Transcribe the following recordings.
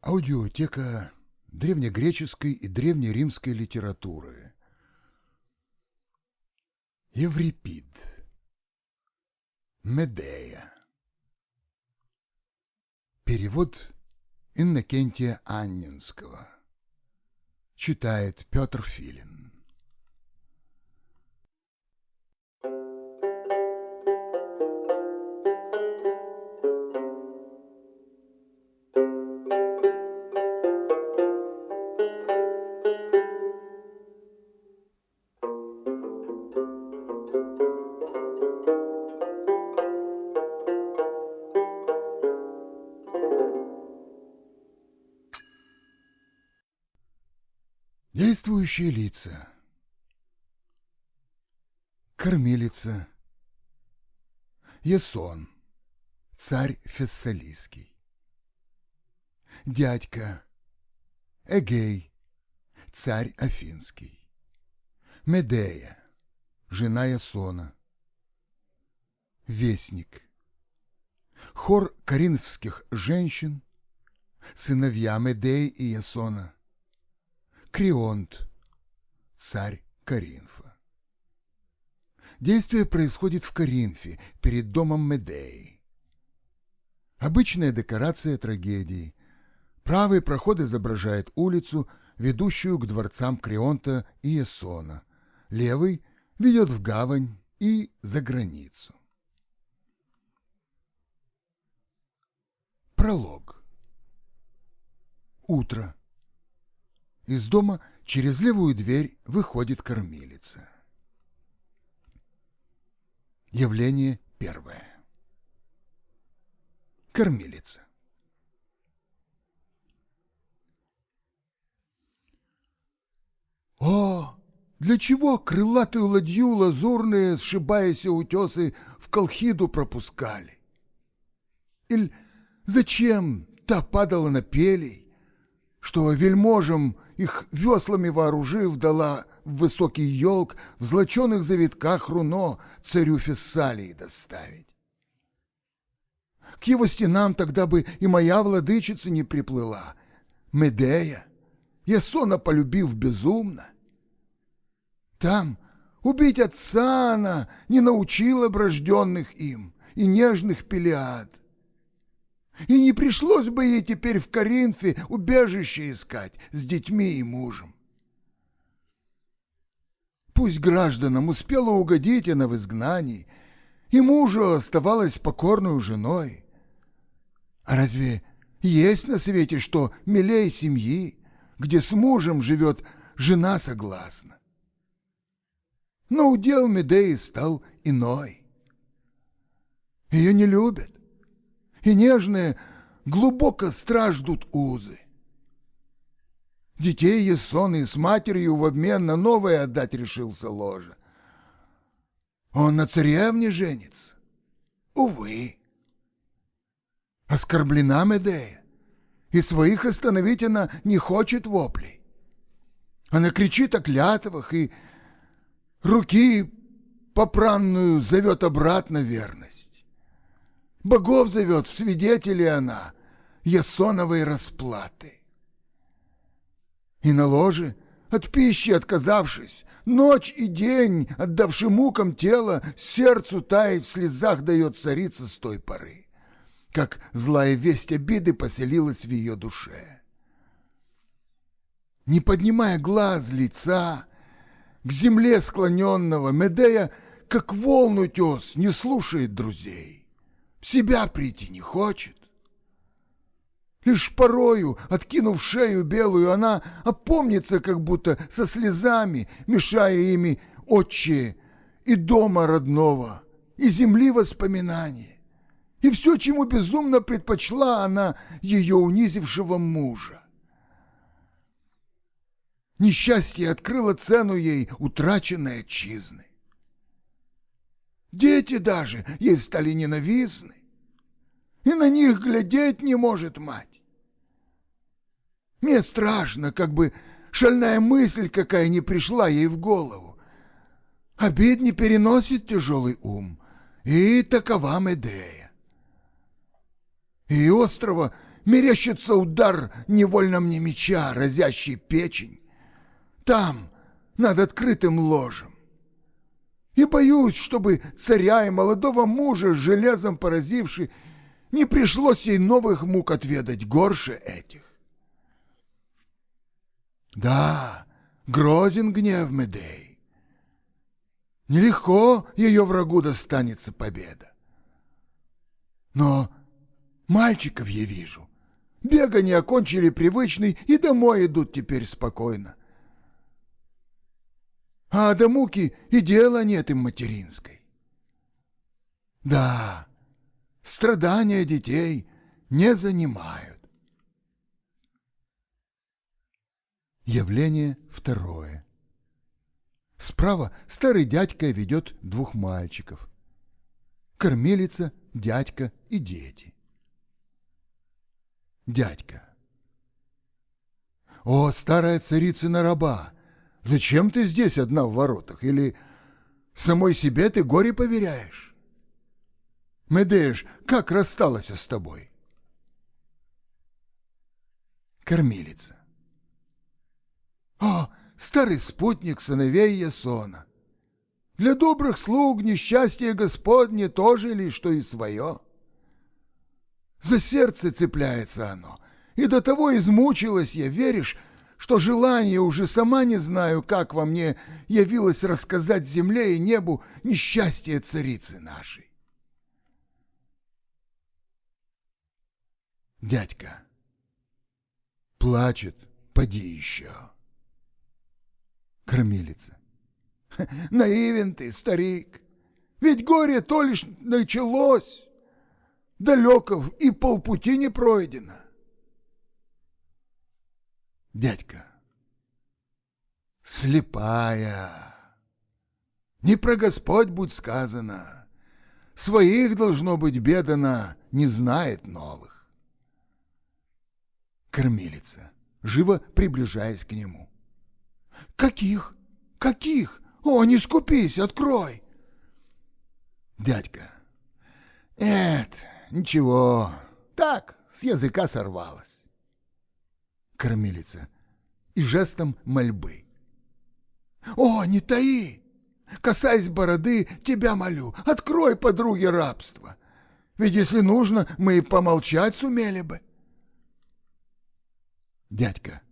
Аудиотека древнегреческой и древнеримской литературы. Еврипид. Медея. Перевод Иннокентия Анненского. Читает Петр Филин. Действующие лица. Кормилица. Ясон, царь Фессалийский. Дядька. Эгей, царь Афинский. Медея, жена Ясона. Вестник. Хор коринфских женщин, сыновья Медеи и Ясона Крионт, царь Каринфа. Действие происходит в Каринфе, перед домом Медеи. Обычная декорация трагедии. Правый проход изображает улицу, ведущую к дворцам Крионта и Эсона. Левый ведет в гавань и за границу. Пролог. Утро. Из дома через левую дверь выходит кормилица. Явление первое. Кормилица. О, для чего крылатую ладью лазурные, сшибаясь утесы, в колхиду пропускали? Или зачем та падала на пелей, что вельможам их веслами вооружив, дала в высокий елк в злоченых завитках руно царю Фессалии доставить. К его стенам тогда бы и моя владычица не приплыла, Медея, Ясона полюбив безумно. Там убить отца она не научила брожденных им и нежных пелиад. И не пришлось бы ей теперь в Коринфе убежище искать с детьми и мужем. Пусть гражданам успела угодить она в изгнании, и мужу оставалась покорную женой. А разве есть на свете что милей семьи, где с мужем живет жена согласна? Но удел Медеи стал иной. Ее не любят, и нежные глубоко страждут узы. Детей Есон и с матерью в обмен на новое отдать решился ложа. Он на царевне женится. Увы. Оскорблена Медея, и своих остановить она не хочет воплей. Она кричит о клятвах и руки попранную зовет обратно верность. Богов зовет в свидетели она Ясоновой расплаты. И на ложе, от пищи отказавшись, Ночь и день, отдавши мукам тело, Сердцу таять в слезах дает царица с той поры, Как злая весть обиды поселилась в ее душе. Не поднимая глаз лица, К земле склоненного Медея, Как волну тес, не слушает друзей в себя прийти не хочет. Лишь порою, откинув шею белую, она опомнится, как будто со слезами, мешая ими отче и дома родного, и земли воспоминания, и все, чему безумно предпочла она ее унизившего мужа. Несчастье открыло цену ей утраченной отчизны. Дети даже ей стали ненавистны, и на них глядеть не может мать. Мне страшно, как бы шальная мысль какая не пришла ей в голову. Обид не переносит тяжелый ум, и такова Медея. И острова мерещится удар невольно мне меча, разящий печень. Там, над открытым ложем. И боюсь, чтобы царя и молодого мужа, железом поразивший, не пришлось ей новых мук отведать горше этих. Да, грозен гнев Медей. Нелегко ее врагу достанется победа. Но мальчиков я вижу. Бегание окончили привычный и домой идут теперь спокойно. А до муки и дела нет им материнской. Да, страдания детей не занимают. Явление второе. Справа старый дядька ведет двух мальчиков. Кормилица, дядька и дети. Дядька. О, старая царицына раба! Зачем ты здесь одна в воротах? Или самой себе ты горе поверяешь? Медеж, как рассталась с тобой? Кормилица. О, старый спутник сыновей Ясона. Для добрых слуг несчастье Господне тоже ли, что и свое. За сердце цепляется оно, и до того измучилась я, веришь, что желание уже сама не знаю, как во мне явилось рассказать земле и небу несчастье царицы нашей. Дядька плачет, поди еще. Кормилица. Наивен ты, старик, ведь горе то лишь началось, далеко и полпути не пройдено. Дядька. Слепая. Не про Господь будь сказано. Своих должно быть бедана, не знает новых. Кормилица, живо приближаясь к нему. Каких? Каких? О, не скупись, открой. Дядька. Эт, ничего, так, с языка сорвалось кормилица, и жестом мольбы. «О, не таи! Касаясь бороды, тебя молю, открой подруге рабство. Ведь если нужно, мы и помолчать сумели бы». Дядька.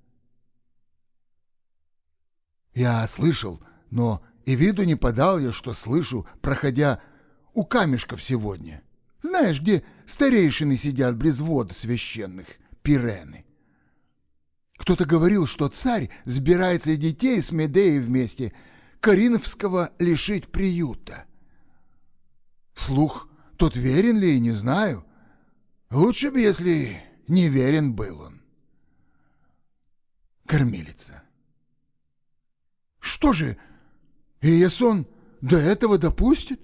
Я слышал, но и виду не подал я, что слышу, проходя у камешков сегодня. Знаешь, где старейшины сидят близ вод священных, пирены. Кто-то говорил, что царь сбирается детей с Медеей вместе Каринфского лишить приюта. Слух тот верен ли, не знаю. Лучше бы, если не верен был он. Кормилица. Что же, Иесон до этого допустит?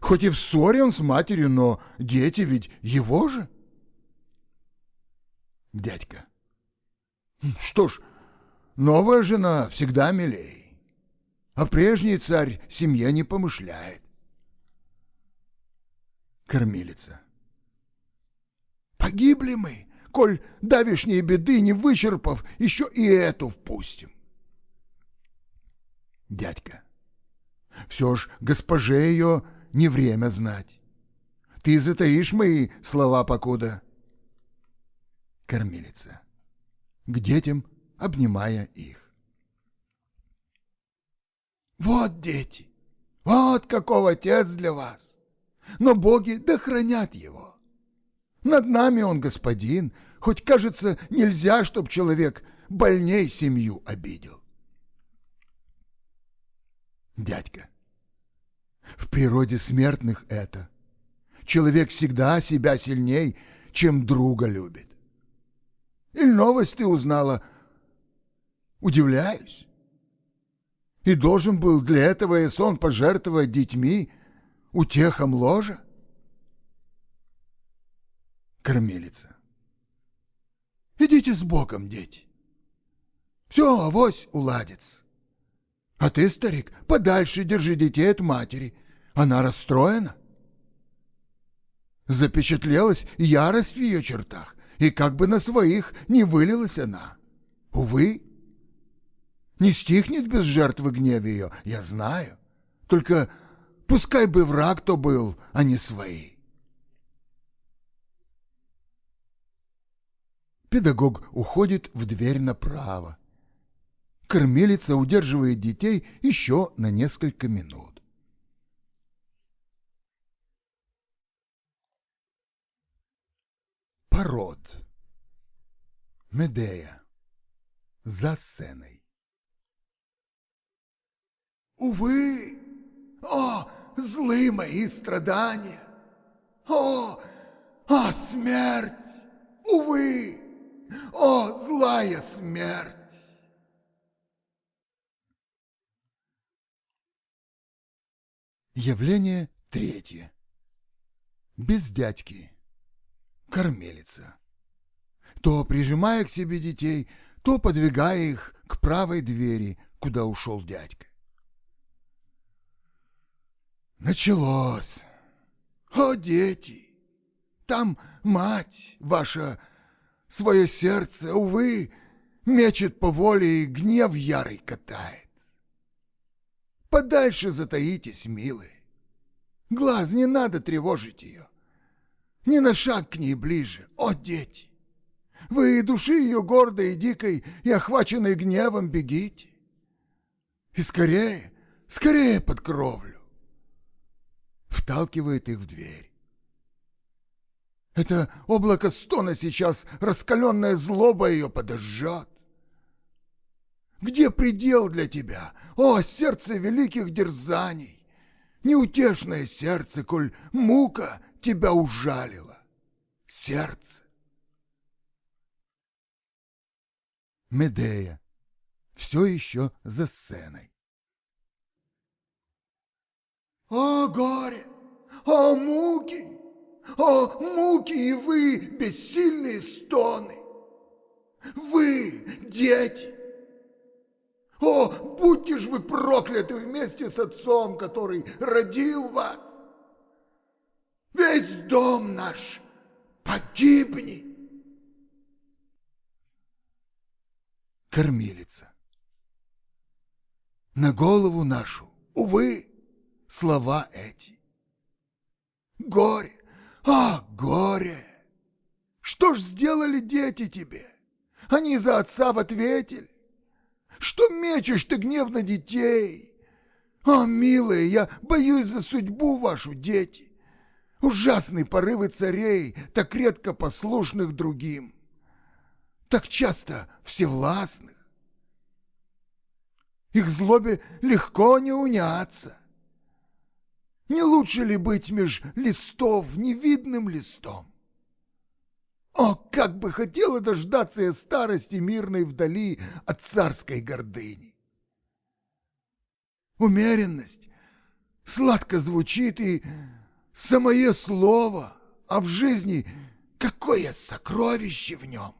Хоть и в ссоре он с матерью, но дети ведь его же. Дядька. Что ж, новая жена всегда милей, а прежний царь семье не помышляет. Кормилица. Погибли мы, коль давишние беды не вычерпав, еще и эту впустим. Дядька. Все ж госпоже ее не время знать. Ты затаишь мои слова покуда. Кормилица к детям, обнимая их. «Вот дети! Вот каков отец для вас! Но боги да хранят его! Над нами он господин, хоть, кажется, нельзя, чтоб человек больней семью обидел». Дядька, в природе смертных это. Человек всегда себя сильней, чем друга любит. Или новость ты узнала? Удивляюсь. И должен был для этого Эсон пожертвовать детьми, утехом ложа? Кормилица. Идите с Богом, дети. Все, авось уладится. А ты, старик, подальше держи детей от матери. Она расстроена. Запечатлелась ярость в ее чертах и как бы на своих не вылилась она. Увы, не стихнет без жертвы гнев ее, я знаю. Только пускай бы враг то был, а не свои. Педагог уходит в дверь направо. Кормилица удерживает детей еще на несколько минут. Пород. Медея. За сценой. Увы, о, злы мои страдания! О, о, смерть! Увы, о, злая смерть! Явление третье. Без дядьки. Кормилица. То прижимая к себе детей, то подвигая их к правой двери, куда ушел дядька. Началось. О, дети! Там мать ваша свое сердце, увы, мечет по воле и гнев ярый катает. Подальше затаитесь, милые. Глаз не надо тревожить ее. Ни на шаг к ней ближе, о, дети! Вы души ее гордой и дикой и охваченной гневом бегите. И скорее, скорее под кровлю. Вталкивает их в дверь. Это облако стона сейчас, раскаленная злоба ее подожжет. Где предел для тебя, о, сердце великих дерзаний? Неутешное сердце, коль мука тебя ужалила. Сердце. Медея. Все еще за сценой. О, горе! О, муки! О, муки и вы, бессильные стоны! Вы, дети! О, будьте ж вы прокляты вместе с отцом, который родил вас! Весь дом наш погибнет! Кормилица. На голову нашу, увы, слова эти. Горе, а, горе! Что ж сделали дети тебе? Они за отца в ответили. Что мечешь ты гнев на детей? О, милые, я боюсь за судьбу вашу, дети. Ужасные порывы царей, так редко послушных другим, так часто всевластных. Их злобе легко не уняться. Не лучше ли быть меж листов невидным листом? О, как бы хотела дождаться я старости мирной вдали от царской гордыни! Умеренность сладко звучит и самое слово, а в жизни какое сокровище в нем!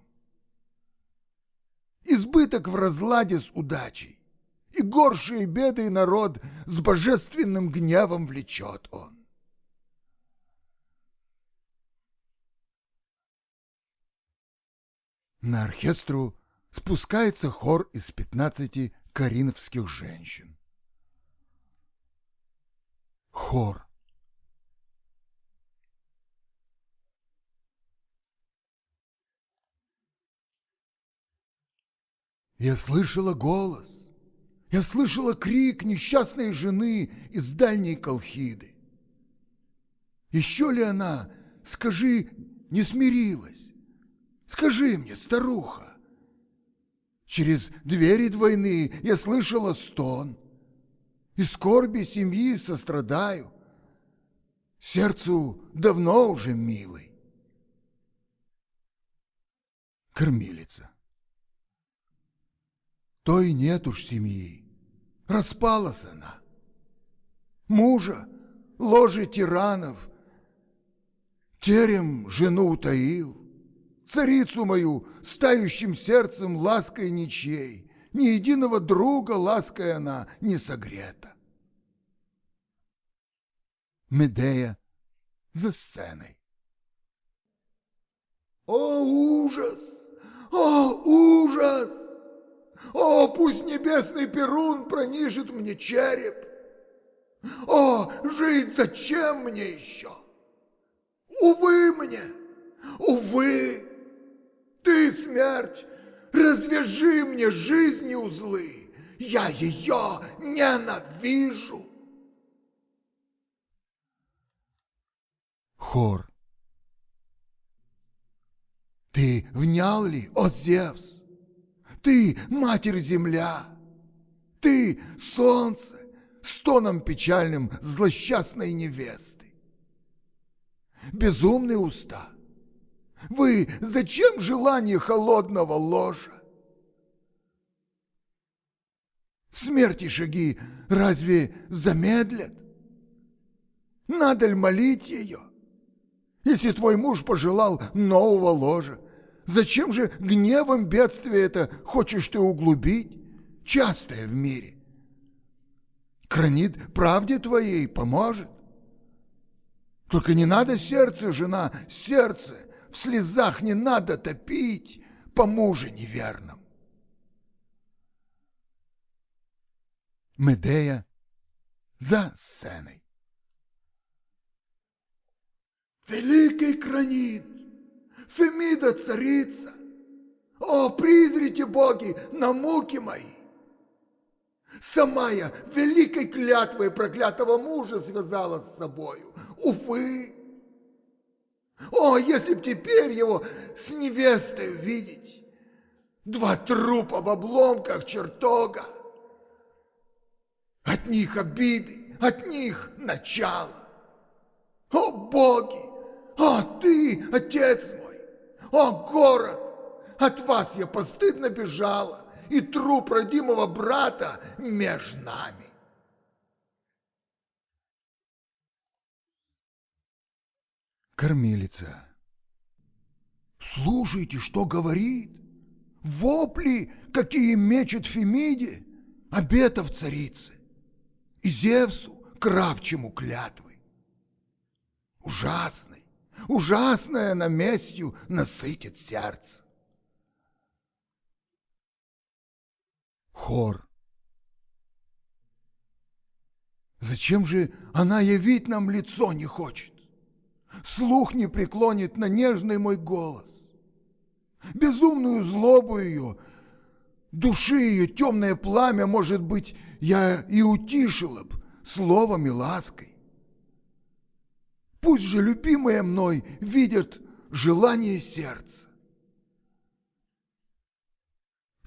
Избыток в разладе с удачей и горшие беды народ с божественным гневом влечет он. На оркестру спускается хор из пятнадцати коринфских женщин. Хор. Я слышала голос — я слышала крик несчастной жены из дальней Колхиды. Еще ли она, скажи, не смирилась? Скажи мне, старуха. Через двери двойные я слышала стон. И скорби семьи сострадаю. Сердцу давно уже милый. Кормилица. Той нет уж семьи. Распалась она. Мужа, ложе тиранов, терем жену утаил, царицу мою, стающим сердцем лаской ничей, ни единого друга лаской она не согрета. Медея за сценой. О, ужас! О, ужас! О, пусть небесный Перун пронижит мне череп! О, жить зачем мне еще? Увы мне, увы! Ты, смерть, развяжи мне жизни узлы, я ее ненавижу. Хор. Ты внял ли, о Зевс? Ты, Матерь-Земля! Ты, Солнце, стоном печальным злосчастной невесты! Безумные уста! Вы зачем желание холодного ложа? Смерти шаги разве замедлят? Надо ли молить ее? Если твой муж пожелал нового ложа, зачем же гневом бедствие это хочешь ты углубить, частое в мире? Кранит правде твоей поможет. Только не надо сердце, жена, сердце в слезах не надо топить по муже неверном. Медея за сценой. Великий Кранит, Фемида царица, о, призрите боги на муки мои! Сама я великой клятвой проклятого мужа связала с собою. Увы! О, если б теперь его с невестой видеть! Два трупа в обломках чертога! От них обиды, от них начало. О, боги! О, ты, отец мой! О, город! От вас я постыдно бежала, и труп родимого брата меж нами. Кормилица. Слушайте, что говорит. Вопли, какие мечет Фемиде, обетов царицы, и Зевсу, кравчему клятвы. Ужасный, ужасное на местью насытит сердце. Хор. Зачем же она явить нам лицо не хочет? слух не преклонит на нежный мой голос. Безумную злобу ее, души ее темное пламя, может быть, я и утишила б словом и лаской. Пусть же любимая мной видят желание сердца.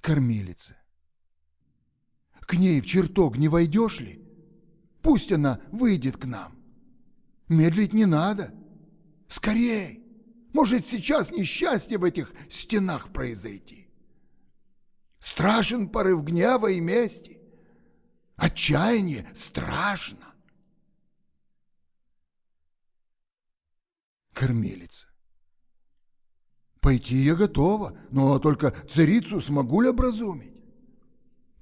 Кормилица. К ней в чертог не войдешь ли? Пусть она выйдет к нам. Медлить не надо. Скорей! Может, сейчас несчастье в этих стенах произойти. Страшен порыв гнева и мести. Отчаяние страшно. Кормилица. Пойти я готова, но только царицу смогу ли образумить?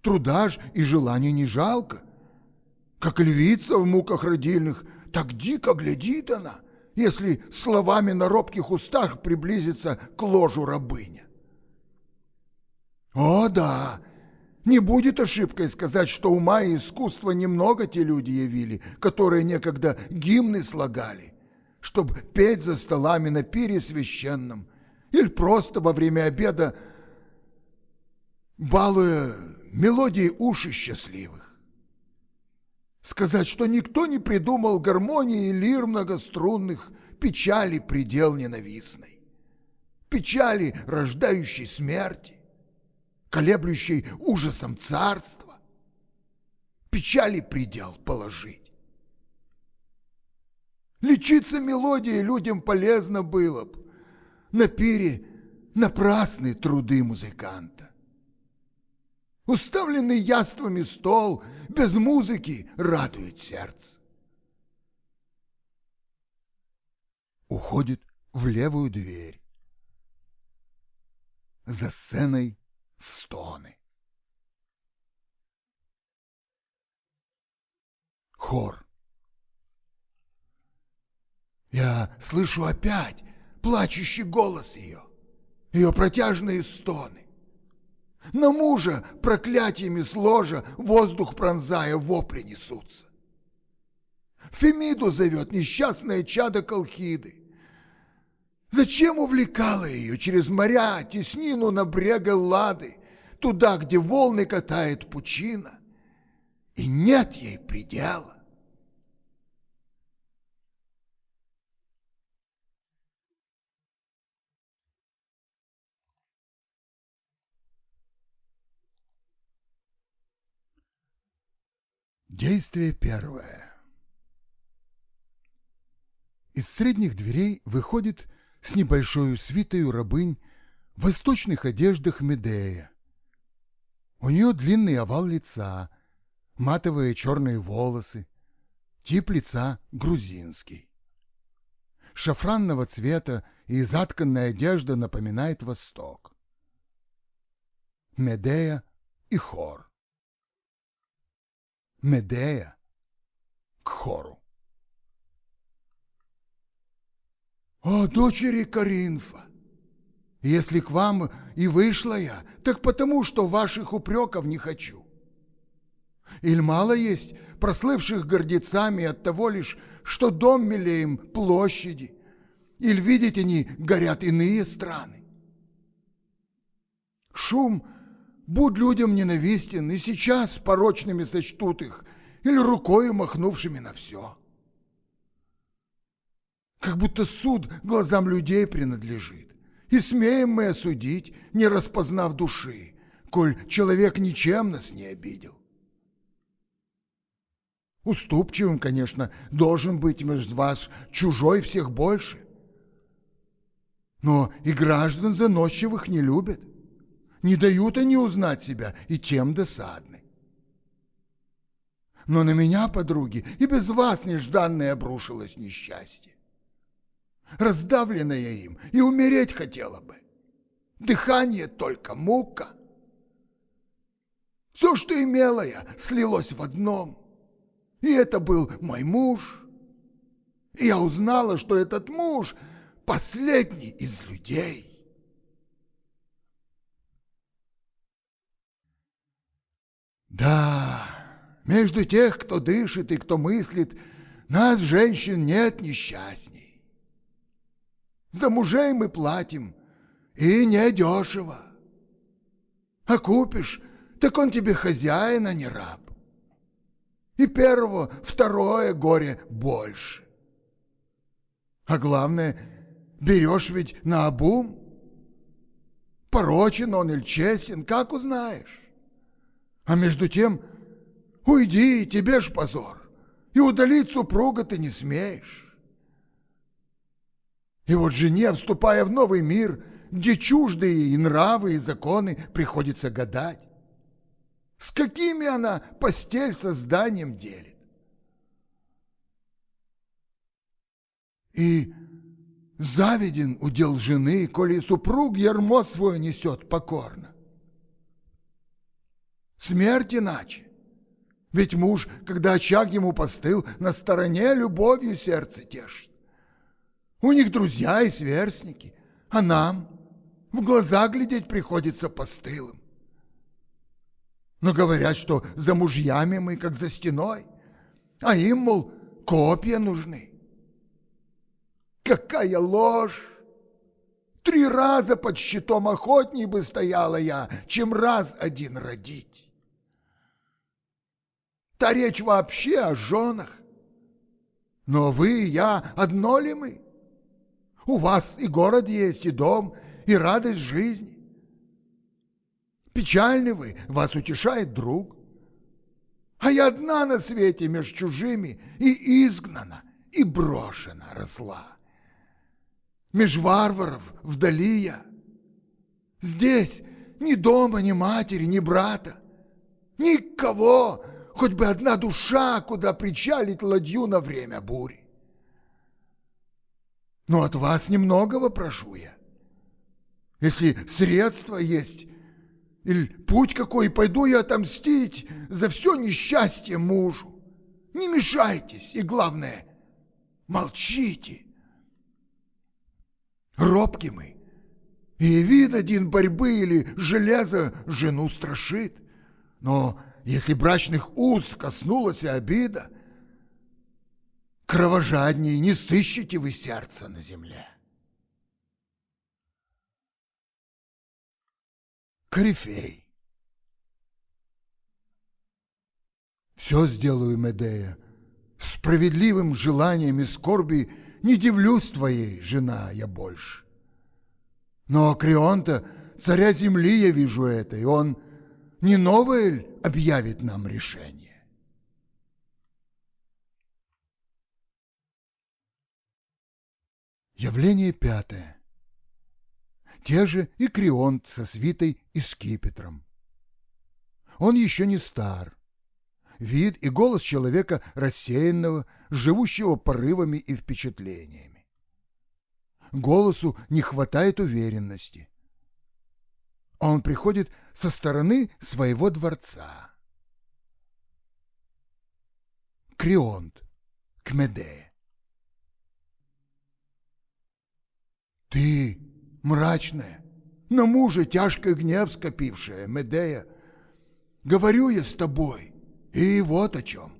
Труда ж и желания не жалко. Как львица в муках родильных, так дико глядит она — если словами на робких устах приблизится к ложу рабыня. О, да, не будет ошибкой сказать, что ума и искусства немного те люди явили, которые некогда гимны слагали, чтобы петь за столами на пире священном или просто во время обеда, балуя мелодии уши счастливых. Сказать, что никто не придумал гармонии лир многострунных, печали предел ненавистной, печали, рождающей смерти, колеблющей ужасом царства, печали предел положить. Лечиться мелодией людям полезно было б, на пире напрасны труды музыканта. Уставленный яствами стол без музыки радует сердце. Уходит в левую дверь. За сценой стоны. Хор. Я слышу опять плачущий голос ее. ее протяжные стоны. На мужа проклятиями сложа воздух пронзая вопли несутся. Фемиду зовет несчастное чадо Колхиды. Зачем увлекала ее через моря, теснину на брега Лады, туда, где волны катает пучина, и нет ей предела? Действие первое. Из средних дверей выходит с небольшой свитою рабынь в восточных одеждах Медея. У нее длинный овал лица, матовые черные волосы, тип лица грузинский. Шафранного цвета и затканная одежда напоминает Восток. Медея и хор. Медея к хору. «О, дочери Коринфа! Если к вам и вышла я, так потому, что ваших упреков не хочу. Иль мало есть прослывших гордецами от того лишь, что дом милеем площади, или видите, они горят иные страны. Шум — Будь людям ненавистен, и сейчас порочными сочтут их, или рукою махнувшими на все. Как будто суд глазам людей принадлежит, и смеем мы осудить, не распознав души, коль человек ничем нас не обидел. Уступчивым, конечно, должен быть между вас чужой всех больше. Но и граждан заносчивых не любят не дают они узнать себя, и тем досадны. Но на меня, подруги, и без вас нежданное обрушилось несчастье. Раздавленная им, и умереть хотела бы. Дыхание только мука. Все, что имела я, слилось в одном. И это был мой муж. И я узнала, что этот муж — последний из людей. Да, между тех, кто дышит и кто мыслит, нас, женщин, нет несчастней. За мужей мы платим, и не дешево. А купишь, так он тебе хозяин, а не раб. И первого, второе горе больше. А главное, берешь ведь на обум. Порочен он или честен, как узнаешь? А между тем, уйди, тебе ж позор, и удалить супруга ты не смеешь. И вот жене, вступая в новый мир, где чуждые и нравы, и законы приходится гадать, с какими она постель созданием делит. И завиден удел жены, коли супруг ярмо свой несет покорно. Смерть иначе. Ведь муж, когда очаг ему постыл, на стороне любовью сердце тешит. У них друзья и сверстники, а нам в глаза глядеть приходится постылым. Но говорят, что за мужьями мы как за стеной, а им, мол, копья нужны. Какая ложь! Три раза под щитом охотней бы стояла я, чем раз один родить. Та речь вообще о женах. Но вы и я одно ли мы? У вас и город есть, и дом, и радость жизни. Печальны вы, вас утешает друг. А я одна на свете между чужими и изгнана, и брошена росла. Меж варваров вдали я. Здесь ни дома, ни матери, ни брата, никого, хоть бы одна душа, куда причалить ладью на время бури. Но от вас немногого прошу я. Если средства есть, или путь какой, пойду я отомстить за все несчастье мужу. Не мешайтесь, и главное, молчите. Робки мы, И вид один борьбы или железа жену страшит. Но если брачных уз коснулась и обида, кровожадней не сыщете вы сердца на земле. Корифей. Все сделаю, Медея. Справедливым желанием и скорби не дивлюсь твоей, жена, я больше. Но Крионта, царя земли, я вижу это, и он не новое ли объявит нам решение? Явление пятое. Те же и Крионт со свитой и скипетром. Он еще не стар. Вид и голос человека рассеянного, живущего порывами и впечатлениями. Голосу не хватает уверенности. Он приходит со стороны своего дворца. Крионт к Медее. Ты, мрачная, на мужа тяжкий гнев скопившая, Медея, говорю я с тобой, и вот о чем.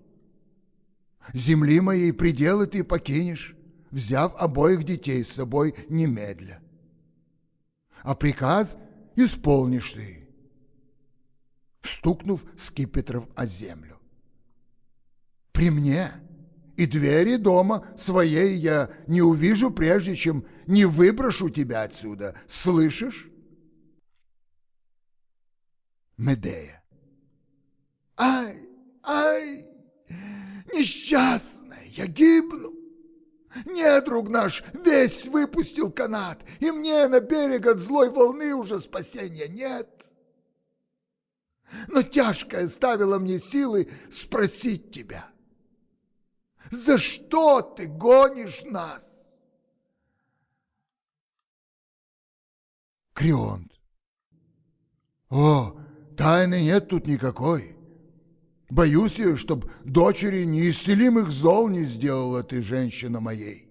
Земли моей пределы ты покинешь, взяв обоих детей с собой немедля. А приказ исполнишь ты, стукнув скипетров о землю. При мне и двери дома своей я не увижу, прежде чем не выброшу тебя отсюда. Слышишь? Медея. Ай, ай, несчастная, я гибну. Недруг наш весь выпустил канат, и мне на берег от злой волны уже спасения нет. Но тяжкое ставило мне силы спросить тебя, за что ты гонишь нас? Крионт. О, тайны нет тут никакой. Боюсь я, чтоб дочери неисцелимых зол не сделала ты, женщина моей.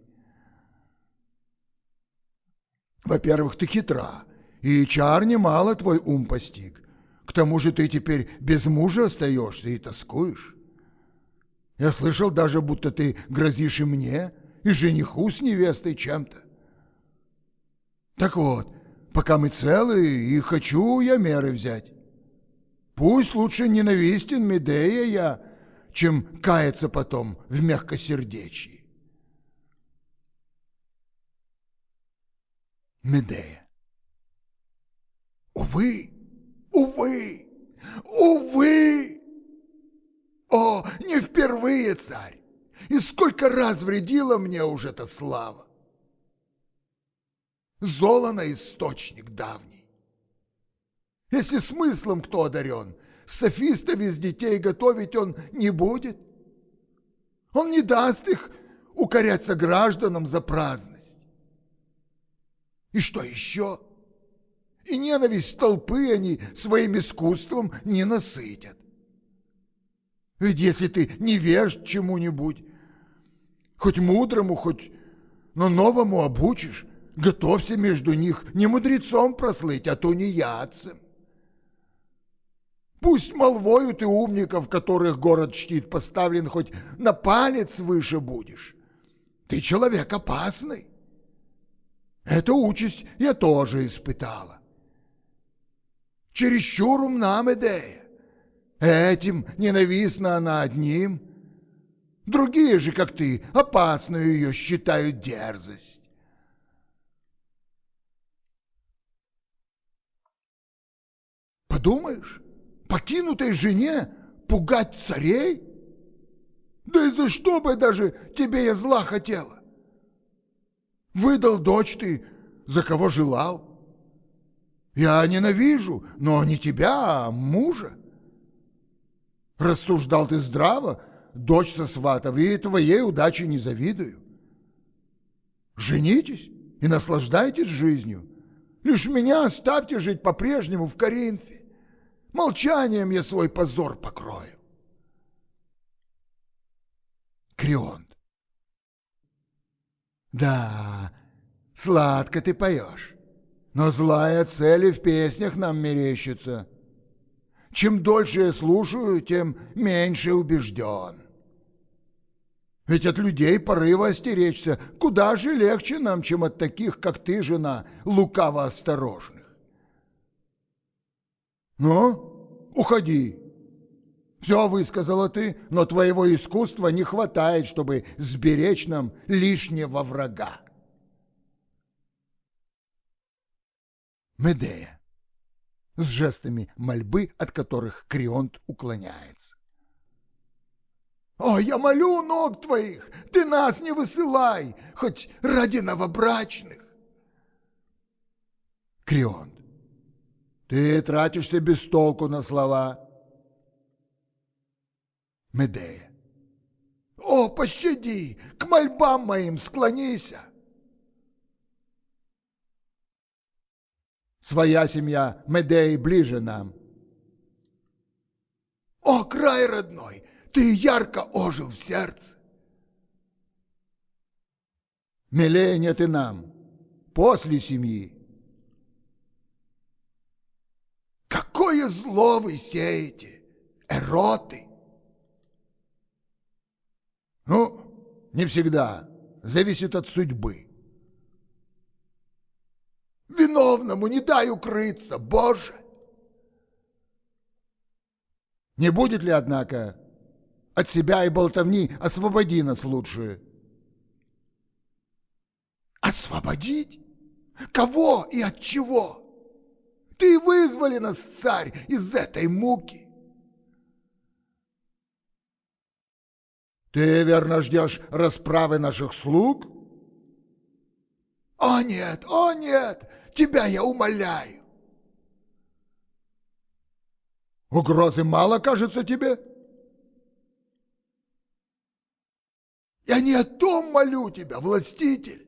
Во-первых, ты хитра, и чар немало твой ум постиг. К тому же ты теперь без мужа остаешься и тоскуешь. Я слышал даже, будто ты грозишь и мне, и жениху с невестой чем-то. Так вот, пока мы целы, и хочу я меры взять. Пусть лучше ненавистен Медея я, чем каяться потом в мягкосердечии. Медея. Увы, увы, увы! О, не впервые, царь! И сколько раз вредила мне уже эта слава! Золоно источник давний. Если смыслом кто одарен, софистов из детей готовить он не будет. Он не даст их укоряться гражданам за праздность. И что еще? И ненависть толпы они своим искусством не насытят. Ведь если ты не вежд чему-нибудь, хоть мудрому, хоть, но новому обучишь, готовься между них не мудрецом прослыть, а то не тунеядцем. Пусть молвою ты умников, которых город чтит, поставлен хоть на палец выше будешь. Ты человек опасный. Эту участь я тоже испытала. Чересчур умна Медея. Этим ненавистна она одним. Другие же, как ты, опасную ее считают дерзость. Подумаешь, покинутой жене пугать царей? Да и за что бы даже тебе я зла хотела? Выдал дочь ты, за кого желал. Я ненавижу, но не тебя, а мужа. Рассуждал ты здраво, дочь со сватов, и твоей удачи не завидую. Женитесь и наслаждайтесь жизнью. Лишь меня оставьте жить по-прежнему в Коринфе. Молчанием я свой позор покрою. Крионт. Да, сладко ты поешь, Но злая цель в песнях нам мерещится. Чем дольше я слушаю, тем меньше убежден. Ведь от людей порыва остеречься куда же легче нам, чем от таких, как ты, жена, лукаво осторожных. Ну, уходи. Все высказала ты, но твоего искусства не хватает, чтобы сберечь нам лишнего врага. Медея. С жестами мольбы, от которых Крионт уклоняется. «О, я молю ног твоих, ты нас не высылай, хоть ради новобрачных!» Крионт. «Ты тратишься без толку на слова». Медея. «О, пощади, к мольбам моим склонися!» Своя семья Медеи ближе нам. «О, край родной, ты ярко ожил в сердце!» Милее нет и нам, после семьи. Какое зло вы сеете, эроты! Ну, не всегда, зависит от судьбы. Виновному не дай укрыться, Боже! Не будет ли, однако, от себя и болтовни освободи нас лучше? Освободить? Кого и от чего? Ты вызвали нас, царь, из этой муки. Ты верно ждешь расправы наших слуг? О нет, о нет, тебя я умоляю. Угрозы мало, кажется тебе? Я не о том молю тебя, властитель.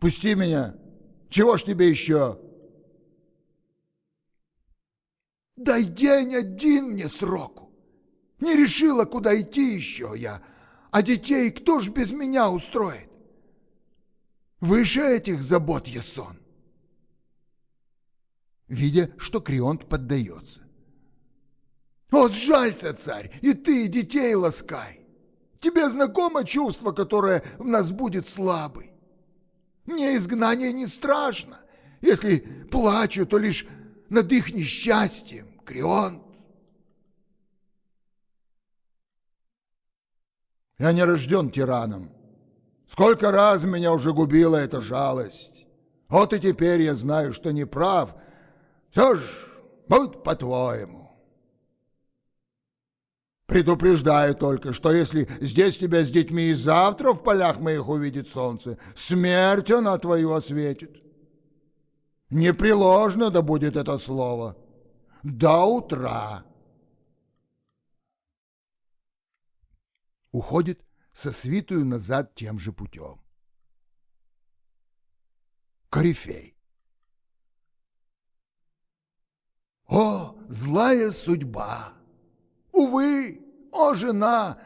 Пусти меня. Чего ж тебе еще? Дай день один мне сроку. Не решила, куда идти еще я. А детей кто ж без меня устроит? Выше этих забот Ясон. Видя, что Крионт поддается. «О, сжалься, царь, и ты, и детей ласкай! Тебе знакомо чувство, которое в нас будет слабый? Мне изгнание не страшно. Если плачу, то лишь над их несчастьем, Крионт. Я не рожден тираном, Сколько раз меня уже губила эта жалость. Вот и теперь я знаю, что не прав. Все ж, будь по-твоему. Предупреждаю только, что если здесь тебя с детьми и завтра в полях моих увидит солнце, смерть она твою осветит. Непреложно да будет это слово. До утра. Уходит со свитую назад тем же путем. Корифей. О, злая судьба! Увы, о, жена!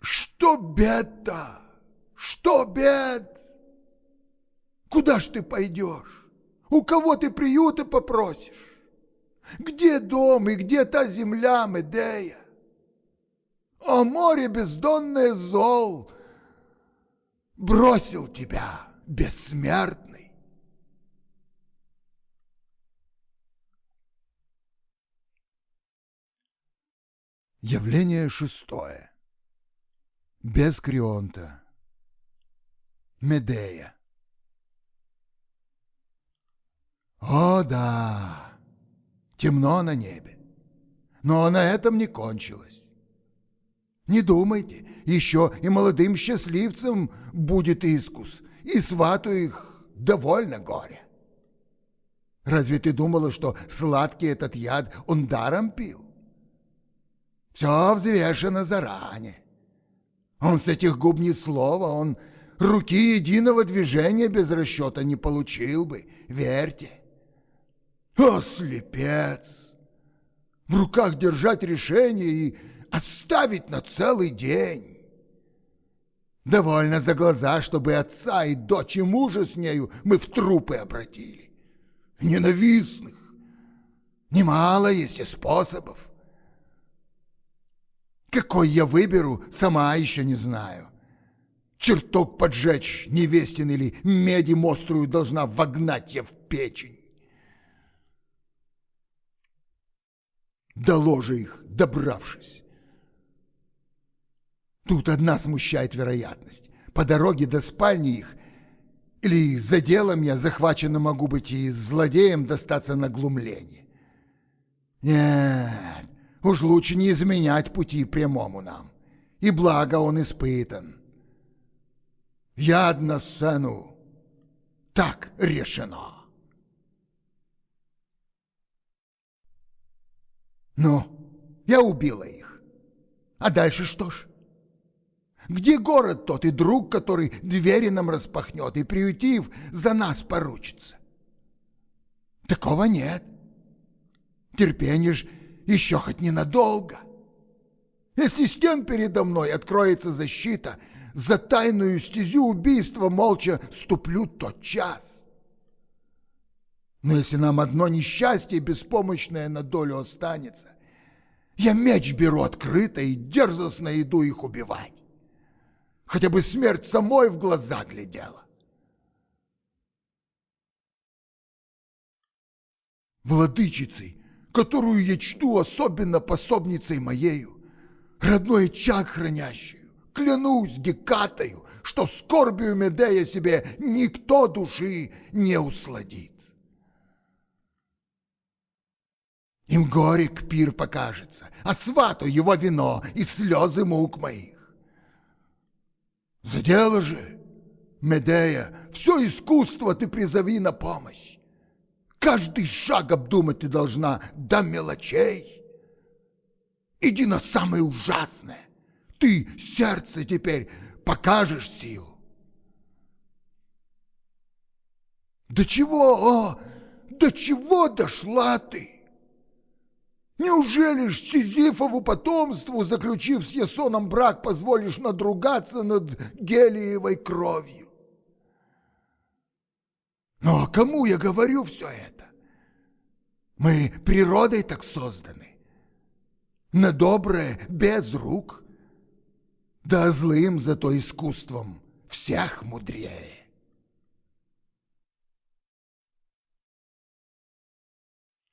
Что бед-то? Что бед? Куда ж ты пойдешь? У кого ты приюта попросишь? Где дом и где та земля, Медея? О море бездонное зол! Бросил тебя, бессмертный! Явление шестое. Без Крионта. Медея. О, да, темно на небе. Но на этом не кончилось. Не думайте, еще и молодым счастливцам будет искус, и свату их довольно горе. Разве ты думала, что сладкий этот яд он даром пил? Все взвешено заранее. Он с этих губ ни слова, он руки единого движения без расчета не получил бы, верьте. О, слепец! В руках держать решение и оставить на целый день. Довольно за глаза, чтобы отца и дочь и мужа с нею мы в трупы обратили. Ненавистных. Немало есть и способов. Какой я выберу, сама еще не знаю. Чертог поджечь невестин или меди мострую должна вогнать я в печень. До ложа их добравшись. Тут одна смущает вероятность. По дороге до спальни их или за делом я захвачена могу быть и злодеем достаться на глумление. Нет, уж лучше не изменять пути прямому нам. И благо он испытан. Я на сцену. Так решено. Ну, я убила их. А дальше что ж? Где город тот и друг, который двери нам распахнет и, приютив, за нас поручится? Такого нет. Терпение ж еще хоть ненадолго. Если стен передо мной откроется защита, за тайную стезю убийства молча ступлю тот час. Но если нам одно несчастье беспомощное на долю останется, я меч беру открыто и дерзостно иду их убивать. Хотя бы смерть самой в глаза глядела. Владычицей, которую я чту особенно пособницей моею, родной чак хранящую, клянусь Гекатою, что скорбию Медея себе никто души не усладит. Им горек пир покажется, а свату его вино и слезы мук моих. За дело же, Медея, все искусство ты призови на помощь. Каждый шаг обдумать ты должна до мелочей. Иди на самое ужасное. Ты сердце теперь покажешь силу. До чего, о, до чего дошла ты? Неужели ж Сизифову потомству, заключив с Ясоном брак, позволишь надругаться над Гелиевой кровью? Но ну, а кому я говорю все это? Мы природой так созданы. На доброе без рук, да злым зато искусством всех мудрее.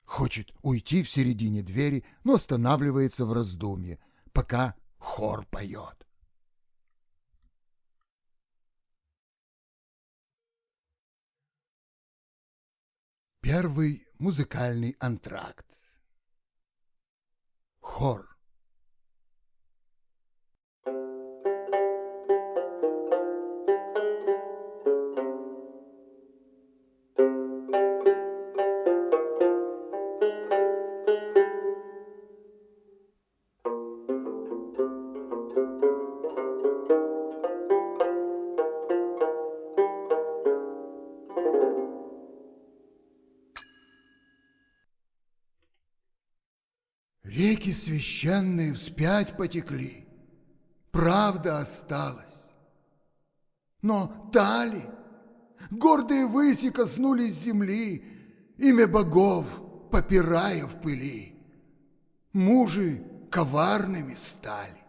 Хочет уйти в середине двери, но останавливается в раздумье, пока хор поет. Первый музыкальный антракт. Хор. Священные вспять потекли, правда осталась. Но дали, гордые выси коснулись земли, имя богов попирая в пыли. Мужи коварными стали.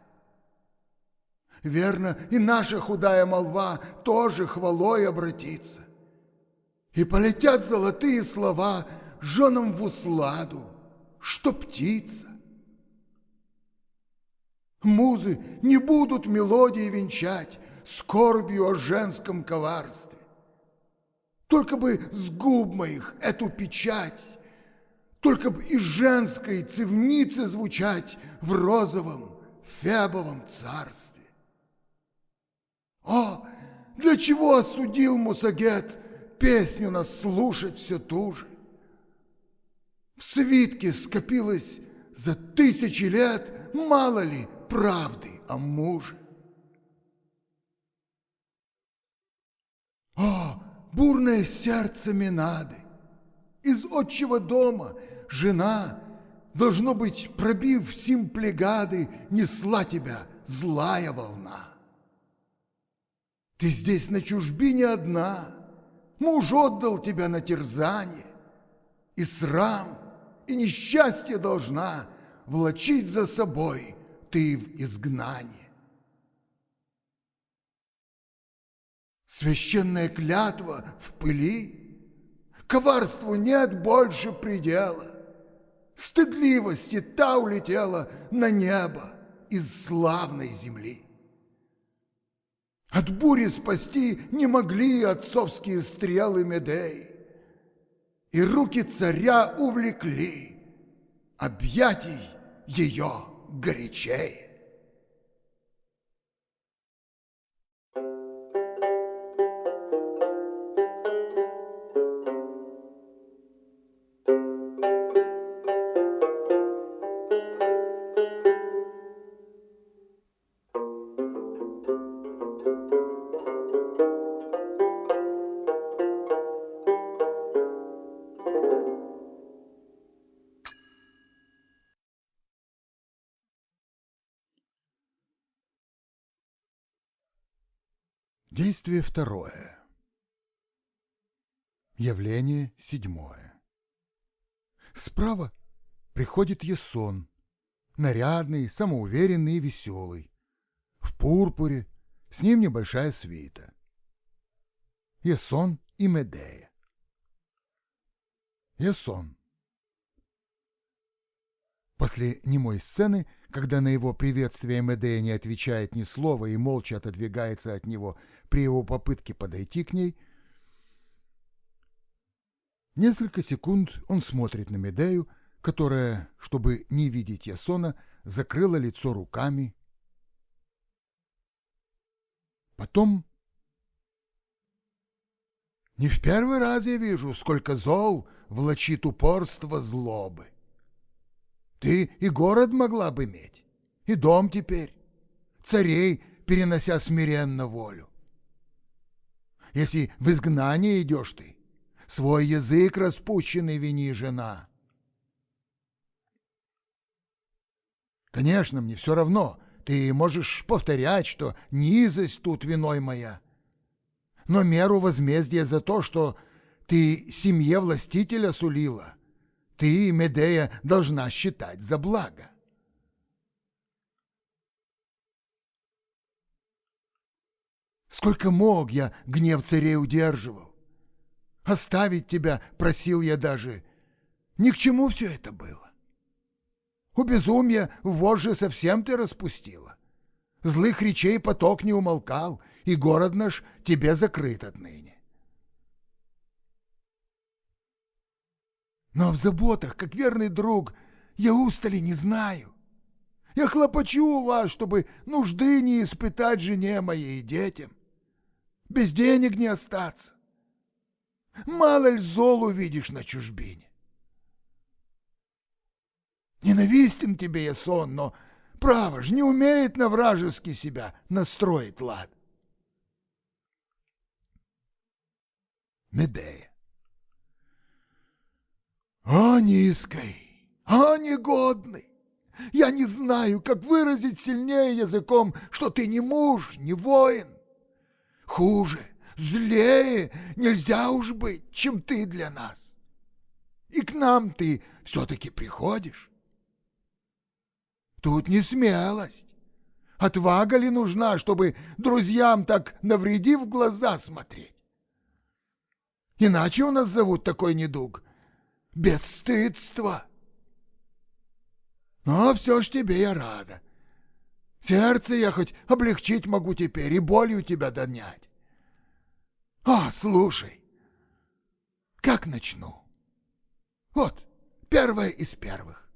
Верно, и наша худая молва тоже хвалой обратится. И полетят золотые слова женам в усладу, что птица. Музы не будут мелодии венчать скорбью о женском коварстве. Только бы с губ моих эту печать, только бы из женской цивницы звучать в розовом фебовом царстве. О, для чего осудил Мусагет песню нас слушать все ту же? В свитке скопилось за тысячи лет мало ли правды о муже. О, бурное сердце Минады! Из отчего дома жена, должно быть, пробив сим плегады, несла тебя злая волна. Ты здесь на чужбине одна, муж отдал тебя на терзание, и срам, и несчастье должна влачить за собой ты в изгнание. Священная клятва в пыли, коварству нет больше предела. Стыдливости та улетела на небо из славной земли. От бури спасти не могли отцовские стрелы Медеи, И руки царя увлекли объятий ее горячей. Действие второе. Явление седьмое. Справа приходит Есон, нарядный, самоуверенный и веселый, в пурпуре, с ним небольшая свита. Есон и Медея. Есон. После немой сцены когда на его приветствие Медея не отвечает ни слова и молча отодвигается от него при его попытке подойти к ней. Несколько секунд он смотрит на Медею, которая, чтобы не видеть Ясона, закрыла лицо руками. Потом... Не в первый раз я вижу, сколько зол влачит упорство злобы. Ты и город могла бы иметь, и дом теперь, царей, перенося смиренно волю. Если в изгнание идешь ты, свой язык распущенный вини жена. Конечно, мне все равно, ты можешь повторять, что низость тут виной моя. Но меру возмездия за то, что ты семье властителя сулила, ты, Медея, должна считать за благо. Сколько мог я гнев царей удерживал. Оставить тебя просил я даже. Ни к чему все это было. У безумия вожжи совсем ты распустила. Злых речей поток не умолкал, и город наш тебе закрыт отныне. Но в заботах, как верный друг, я устали не знаю. Я хлопочу у вас, чтобы нужды не испытать жене моей и детям. Без денег не остаться. Мало ли зол увидишь на чужбине. Ненавистен тебе я сон, но, право ж, не умеет на вражеский себя настроить лад. Медея. О, низкой, о, негодный! Я не знаю, как выразить сильнее языком, что ты не муж, не воин. Хуже, злее нельзя уж быть, чем ты для нас. И к нам ты все-таки приходишь. Тут не смелость. Отвага ли нужна, чтобы друзьям так навредив глаза смотреть? Иначе у нас зовут такой недуг бесстыдство. Но все ж тебе я рада. Сердце я хоть облегчить могу теперь и болью тебя донять. А, слушай, как начну? Вот, первое из первых.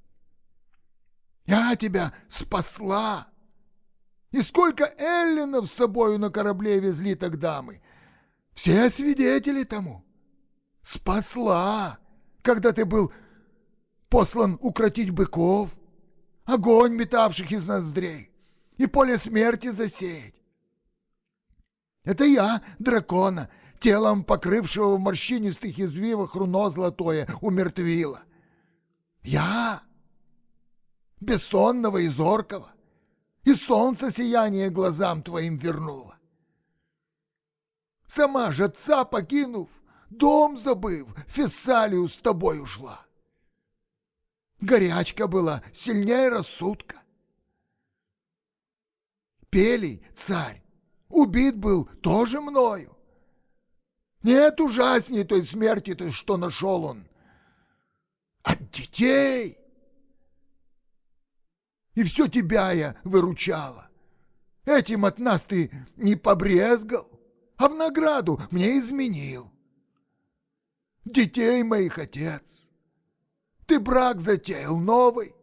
Я тебя спасла. И сколько эллинов с собою на корабле везли тогда мы. Все свидетели тому. Спасла когда ты был послан укротить быков, огонь, метавших из ноздрей, и поле смерти засеять. Это я, дракона, телом покрывшего в морщинистых извивах руно золотое, умертвила. Я, бессонного и зоркого, и солнце сияние глазам твоим вернула. Сама ж отца покинув, дом забыв, Фессалию с тобой ушла. Горячка была сильнее рассудка. Пелий, царь, убит был тоже мною. Нет ужасней той смерти-то, что нашел он. От детей. И все тебя я выручала. Этим от нас ты не побрезгал, а в награду мне изменил. Детей моих отец. Ты брак затеял новый.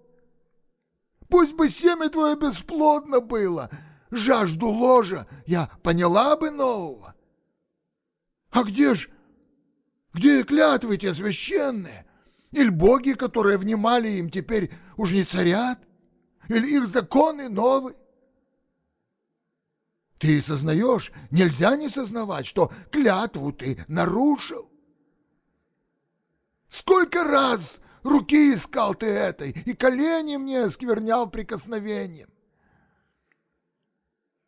Пусть бы семя твое бесплодно было, жажду ложа я поняла бы нового. А где ж, где клятвы те священные? Или боги, которые внимали им, теперь уж не царят? Или их законы новые? Ты сознаешь, нельзя не сознавать, что клятву ты нарушил. Сколько раз руки искал ты этой, и колени мне осквернял прикосновением.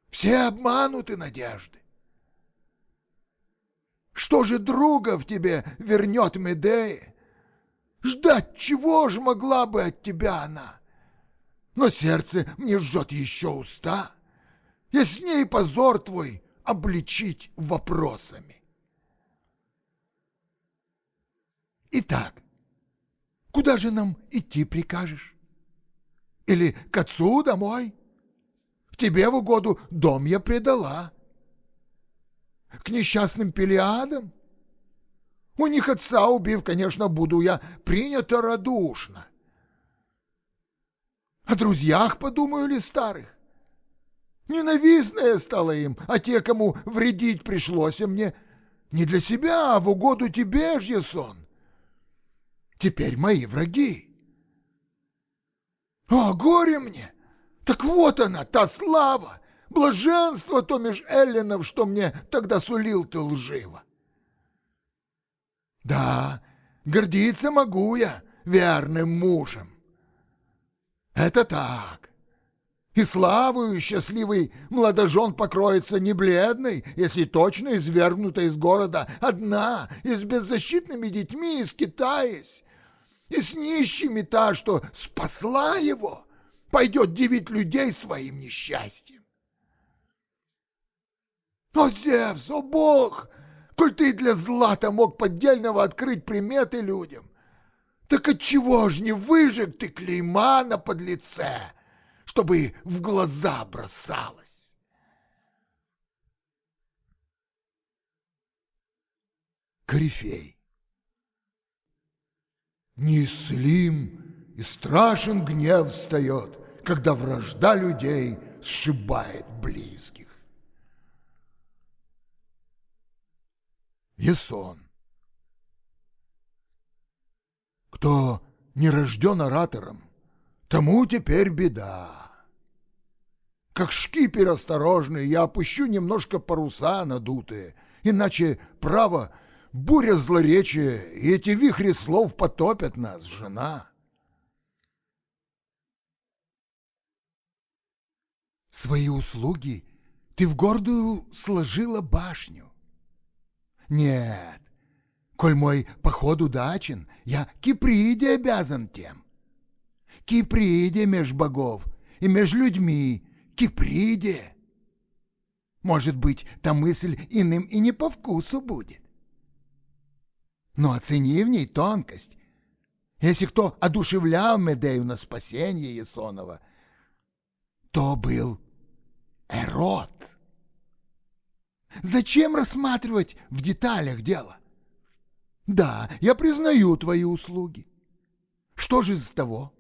Все обмануты надежды. Что же друга в тебе вернет Медея? Ждать чего ж могла бы от тебя она? Но сердце мне жжет еще уста. Я с ней позор твой обличить вопросами. Итак, куда же нам идти прикажешь? Или к отцу домой? Тебе в угоду дом я предала к несчастным Пелиадам? У них отца убив, конечно, буду я принято радушно. О друзьях подумаю ли старых? Ненавистная стала им, а те, кому вредить пришлось мне, не для себя, а в угоду тебе ж, сон. Теперь мои враги. О, горе мне! Так вот она, та слава, Блаженство то меж эллинов, что мне тогда сулил ты лживо. Да, гордиться могу я верным мужем. Это так. И славою счастливый младожен покроется не бледной, если точно извергнута из города одна, и с беззащитными детьми, скитаясь, и с нищими та, что спасла его, пойдет дивить людей своим несчастьем. О, Зевс, о Бог! Коль ты для злата мог поддельного открыть приметы людям, так отчего ж не выжег ты клейма на подлеце, чтобы в глаза бросалось? Корифей. Неисцелим и страшен гнев встает, когда вражда людей сшибает близких. Ясон. Кто не рожден оратором, тому теперь беда. Как шкипер осторожный, я опущу немножко паруса надутые, иначе, право, буря злоречия, и эти вихри слов потопят нас, жена. Свои услуги ты в гордую сложила башню, нет, коль мой поход удачен, я Киприде обязан тем. Киприде меж богов и меж людьми, Киприде. Может быть, та мысль иным и не по вкусу будет. Но оцени в ней тонкость. Если кто одушевлял Медею на спасение Есонова, то был Эрот. Зачем рассматривать в деталях дело? Да, я признаю твои услуги. Что же из того?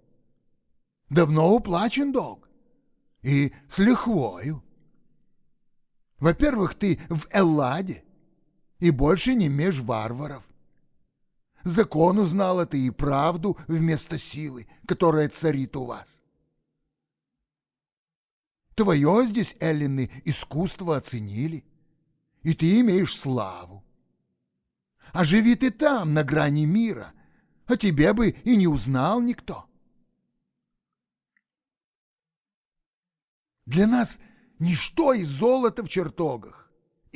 Давно уплачен долг. И с лихвою. Во-первых, ты в Элладе и больше не меж варваров. Закон узнала ты и правду вместо силы, которая царит у вас. Твое здесь, эллины, искусство оценили и ты имеешь славу. А живи ты там, на грани мира, а тебе бы и не узнал никто. Для нас ничто из золота в чертогах,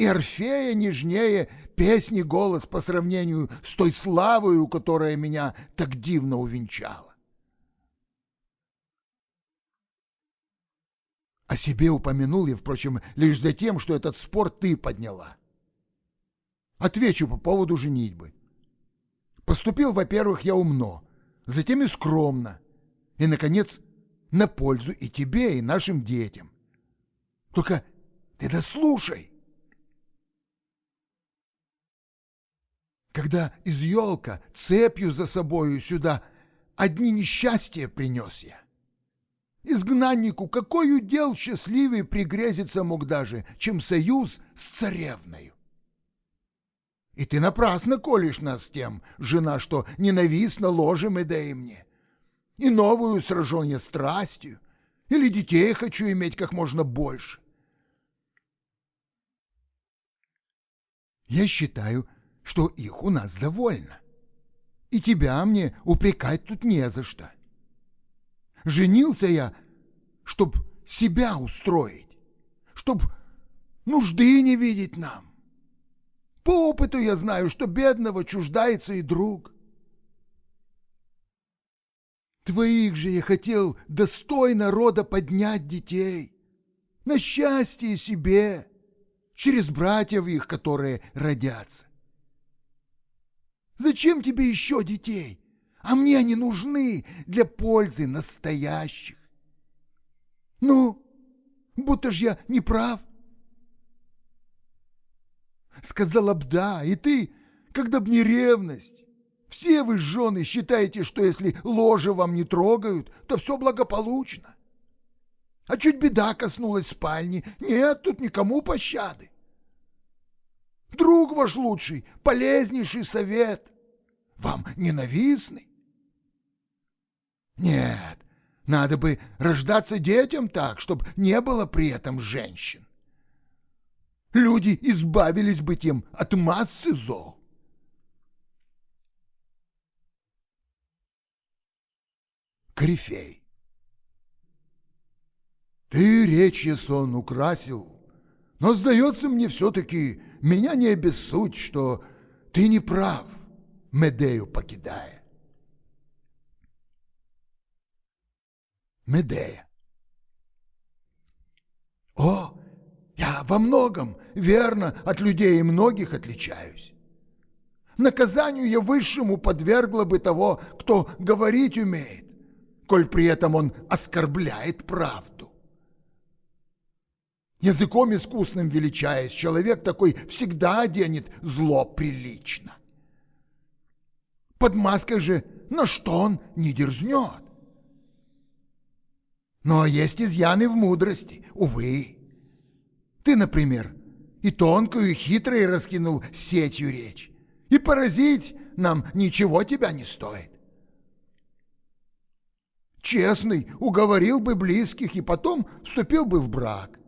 и Орфея нежнее песни голос по сравнению с той славою, которая меня так дивно увенчала. О себе упомянул я, впрочем, лишь за тем, что этот спор ты подняла. Отвечу по поводу женитьбы. Поступил, во-первых, я умно, затем и скромно, и, наконец, на пользу и тебе, и нашим детям. Только ты дослушай. Когда из елка цепью за собою сюда одни несчастья принес я, Изгнаннику какой удел счастливый пригрезиться мог даже, чем союз с царевною? И ты напрасно колешь нас тем, жена, что ненавистно ложем и дай мне. И новую сражен я страстью, или детей хочу иметь как можно больше. Я считаю, что их у нас довольно. И тебя мне упрекать тут не за что. Женился я, чтоб себя устроить, чтоб нужды не видеть нам. По опыту я знаю, что бедного чуждается и друг. Твоих же я хотел достойно рода поднять детей, на счастье себе, через братьев их, которые родятся. Зачем тебе еще детей? а мне они нужны для пользы настоящих. Ну, будто ж я не прав. Сказала б да, и ты, когда б не ревность. Все вы, жены, считаете, что если ложе вам не трогают, то все благополучно. А чуть беда коснулась спальни, нет тут никому пощады. Друг ваш лучший, полезнейший совет, вам ненавистный, нет, надо бы рождаться детям так, чтобы не было при этом женщин. Люди избавились бы тем от массы зол. Корифей. Ты речь, сон украсил, но, сдается мне, все-таки меня не обессудь, что ты не прав, Медею покидая. Медея. О, я во многом, верно, от людей и многих отличаюсь. Наказанию я высшему подвергла бы того, кто говорить умеет, коль при этом он оскорбляет правду. Языком искусным величаясь, человек такой всегда оденет зло прилично. Под маской же на что он не дерзнет. Но есть изъяны в мудрости, увы. Ты, например, и тонкую, и хитрой раскинул сетью речь, и поразить нам ничего тебя не стоит. Честный уговорил бы близких и потом вступил бы в брак.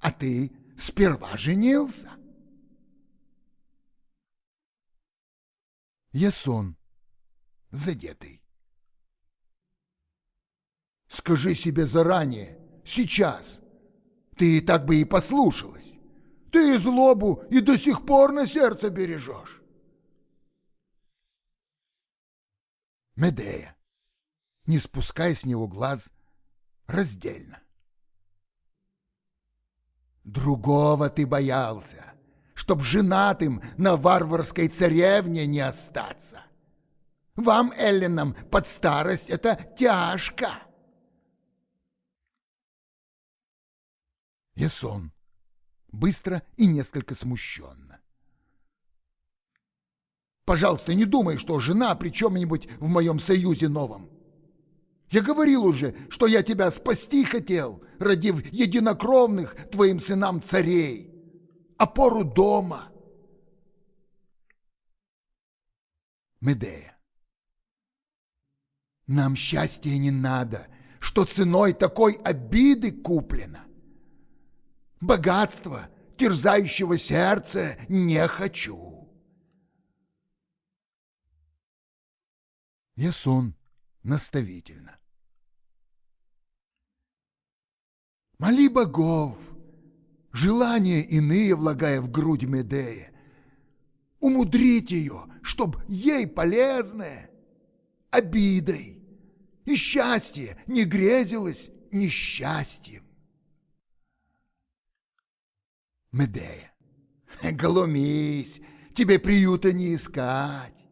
А ты сперва женился. Ясон, задетый. Скажи себе заранее, сейчас. Ты так бы и послушалась. Ты и злобу и до сих пор на сердце бережешь. Медея, не спускай с него глаз раздельно. Другого ты боялся, чтоб женатым на варварской царевне не остаться. Вам, эллинам, под старость это тяжко. Ясон. Быстро и несколько смущенно. Пожалуйста, не думай, что жена при чем-нибудь в моем союзе новом. Я говорил уже, что я тебя спасти хотел, родив единокровных твоим сынам царей, опору дома. Медея. Нам счастья не надо, что ценой такой обиды куплено. Богатства, терзающего сердце, не хочу. Ясон наставительно. Моли богов, желания иные влагая в грудь Медея, умудрить ее, чтоб ей полезное, обидой, и счастье не грезилось несчастьем. Медея, глумись, тебе приюта не искать,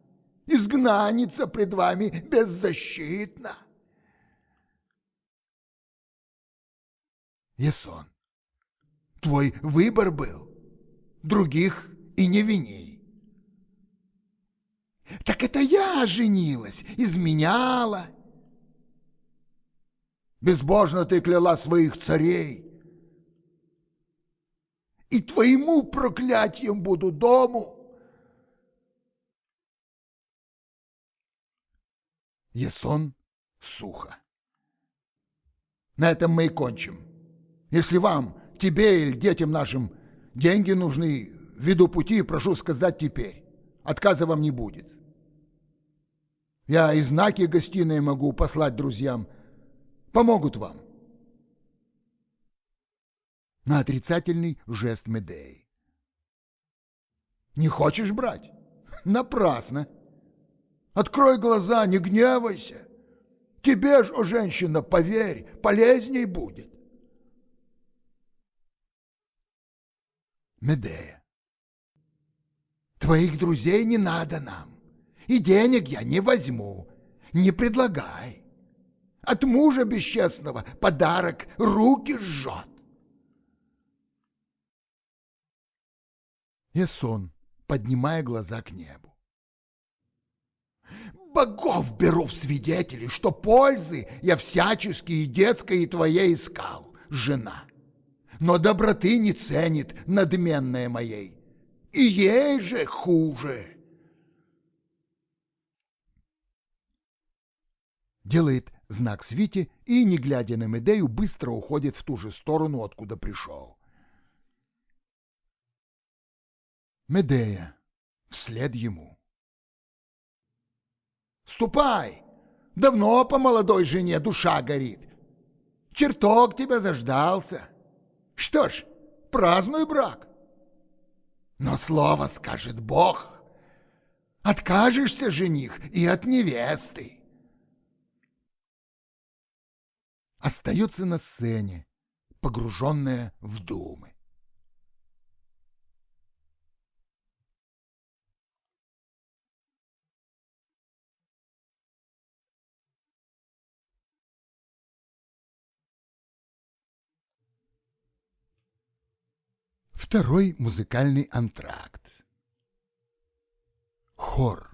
изгнанница пред вами беззащитна. Ясон, твой выбор был, других и не вини. Так это я женилась, изменяла. Безбожно ты кляла своих царей. И твоему проклятием буду дому. Ясон сухо. На этом мы и кончим. Если вам, тебе или детям нашим деньги нужны, ввиду пути, прошу сказать теперь. Отказа вам не будет. Я и знаки гостиные могу послать друзьям. Помогут вам. На отрицательный жест Медеи. Не хочешь брать? Напрасно. Открой глаза, не гневайся. Тебе ж, о женщина, поверь, полезней будет. Медея. Твоих друзей не надо нам, и денег я не возьму, не предлагай. От мужа бесчестного подарок руки жжет. Ясон, поднимая глаза к небу. Богов беру в свидетели, что пользы я всячески и детской и твоей искал, жена но доброты не ценит надменная моей. И ей же хуже. Делает знак Свите и, не глядя на Медею, быстро уходит в ту же сторону, откуда пришел. Медея вслед ему. «Ступай! Давно по молодой жене душа горит. Чертог тебя заждался. Что ж, празднуй брак. Но слово скажет Бог. Откажешься, жених, и от невесты. Остается на сцене, погруженная в думы. Второй музыкальный антракт. Хор.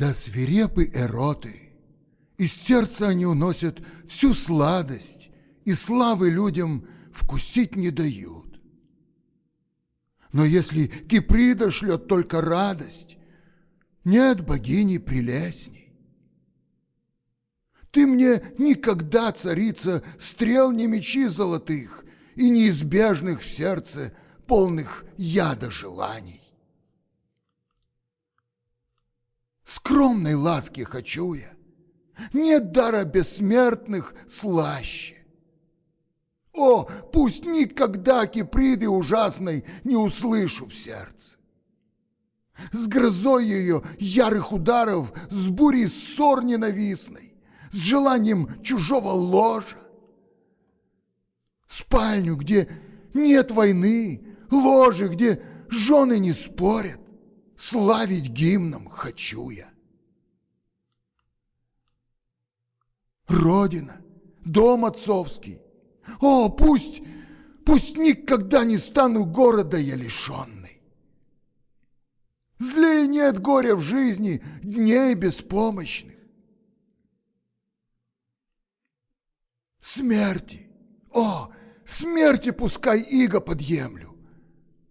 Когда свирепы эроты, из сердца они уносят всю сладость, и славы людям вкусить не дают. Но если Киприда шлет только радость, нет богини прелестней. Ты мне никогда, царица, стрел не мечи золотых и неизбежных в сердце полных яда желаний. Скромной ласки хочу я. Нет дара бессмертных слаще. О, пусть никогда киприды ужасной не услышу в сердце. С грозой ее ярых ударов, с бурей ссор ненавистной, с желанием чужого ложа. Спальню, где нет войны, ложи, где жены не спорят, славить гимном хочу я. Родина, дом отцовский. О, пусть, пусть никогда не стану города я лишенный. Злее нет горя в жизни, дней беспомощных. Смерти, о, смерти пускай иго подъемлю.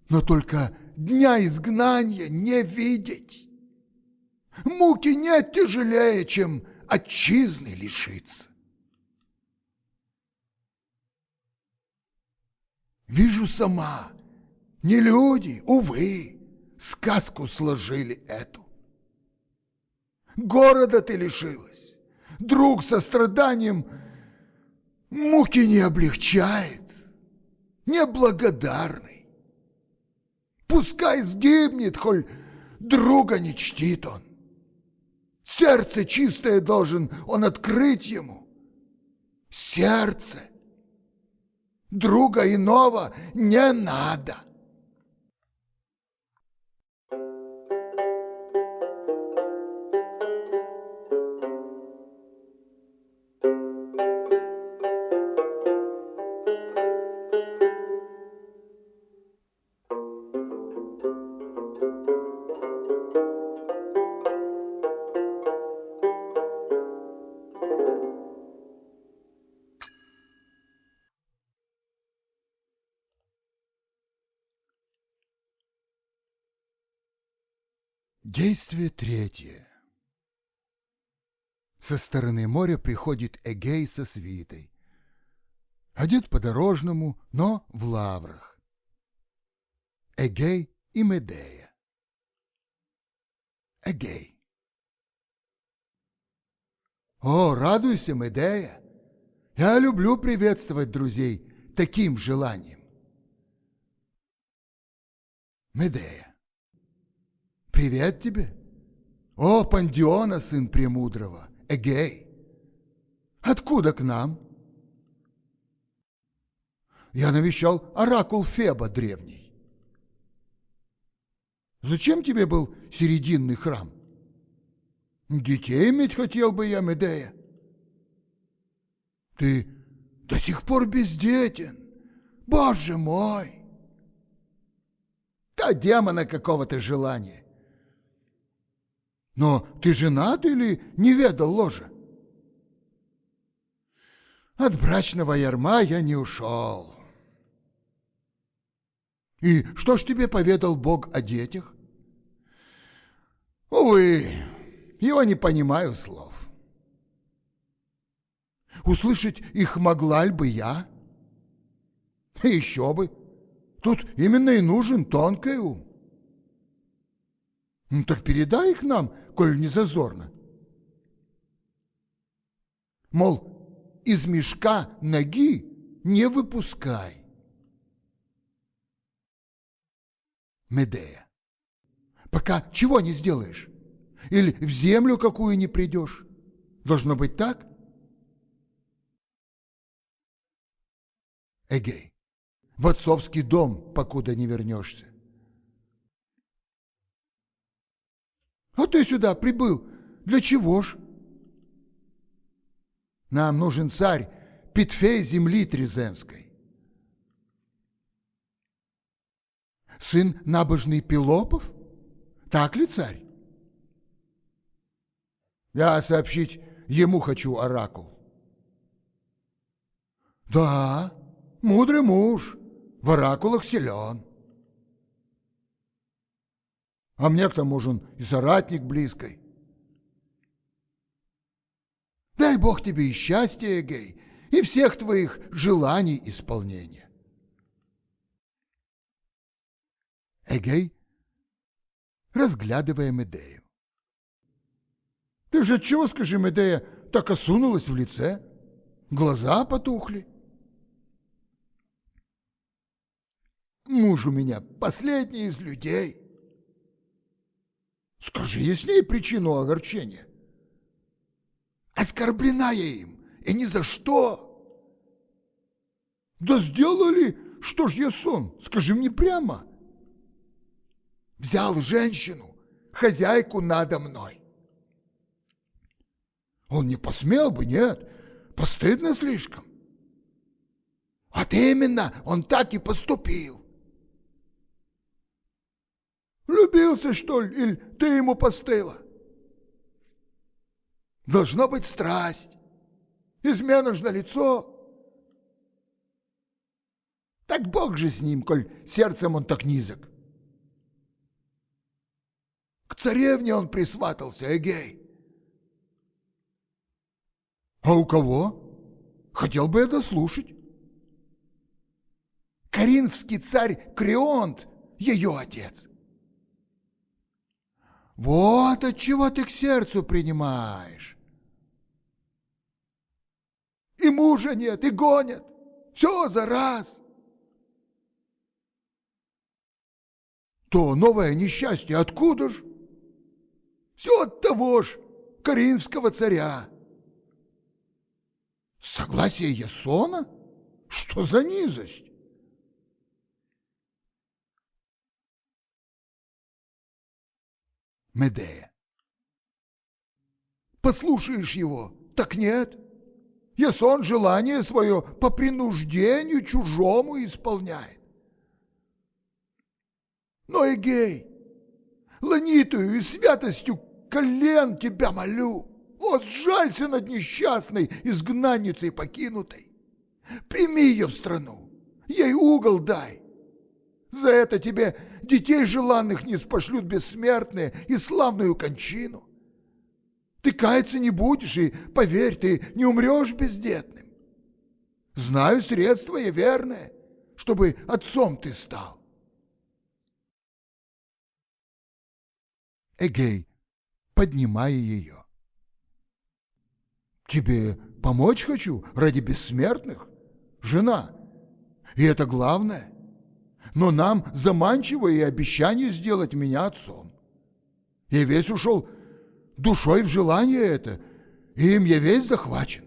но только дня изгнания не видеть. Муки нет тяжелее, чем отчизны лишиться. Вижу сама, не люди, увы, сказку сложили эту. Города ты лишилась, друг со страданием муки не облегчает, неблагодарный. Пускай сгибнет, коль друга не чтит он. Сердце чистое должен он открыть ему. Сердце. Друга иного не надо. Действие третье. Со стороны моря приходит Эгей со свитой. Одет по-дорожному, но в лаврах. Эгей и Медея. Эгей. О, радуйся, Медея! Я люблю приветствовать друзей таким желанием. Медея. Привет тебе. О, Пандиона, сын Премудрого, Эгей. Откуда к нам? Я навещал оракул Феба древний. Зачем тебе был серединный храм? Детей иметь хотел бы я, Медея. Ты до сих пор бездетен. Боже мой! Да демона какого-то желания. Но ты женат или не ведал ложа? От брачного ярма я не ушел. И что ж тебе поведал Бог о детях? Увы, его не понимаю слов. Услышать их могла ли бы я? Еще бы. Тут именно и нужен тонкий ум. Ну так передай их нам, коль не зазорно. Мол, из мешка ноги не выпускай. Медея. Пока чего не сделаешь? Или в землю какую не придешь? Должно быть так? Эгей. В отцовский дом, покуда не вернешься. А ты сюда прибыл. Для чего ж? Нам нужен царь Петфей земли Трезенской. Сын набожный Пилопов? Так ли царь? Я сообщить ему хочу оракул. Да, мудрый муж, в оракулах силен. А мне к тому же и соратник близкой. Дай Бог тебе и счастья, Эгей, и всех твоих желаний исполнения. Эгей, разглядывая Медею. Ты же чего, скажи, Медея, так осунулась в лице? Глаза потухли. Муж у меня последний из людей. Скажи яснее причину огорчения. Оскорблена я им, и ни за что. Да сделали, что ж я сон, скажи мне прямо. Взял женщину, хозяйку надо мной. Он не посмел бы, нет, постыдно слишком. Вот именно, он так и поступил. Влюбился, что ли, или ты ему постыла? Должно быть страсть. Измена ж на лицо. Хоть Бог же с ним, коль сердцем он так низок. К царевне он присватался, эгей. А у кого? Хотел бы я дослушать. Каринфский царь Крионт, ее отец. Вот от чего ты к сердцу принимаешь. И мужа нет, и гонят. Все за раз. То новое несчастье откуда ж? Все от того ж, Каринского царя. Согласие Ясона? Что за низость? Медея. Послушаешь его, так нет. Ясон желание свое по принуждению чужому исполняет. Но, Эгей, ланитую и святостью колен тебя молю, вот сжалься над несчастной изгнанницей покинутой. Прими ее в страну, ей угол дай. За это тебе детей желанных не спошлют бессмертные и славную кончину. Ты каяться не будешь, и, поверь, ты не умрешь бездетным. Знаю средства я верное, чтобы отцом ты стал. Эгей, поднимая ее. Тебе помочь хочу ради бессмертных, жена, и это главное. Но нам заманчиво и обещание сделать меня отцом. Я весь ушел душой в желание это, и им я весь захвачен.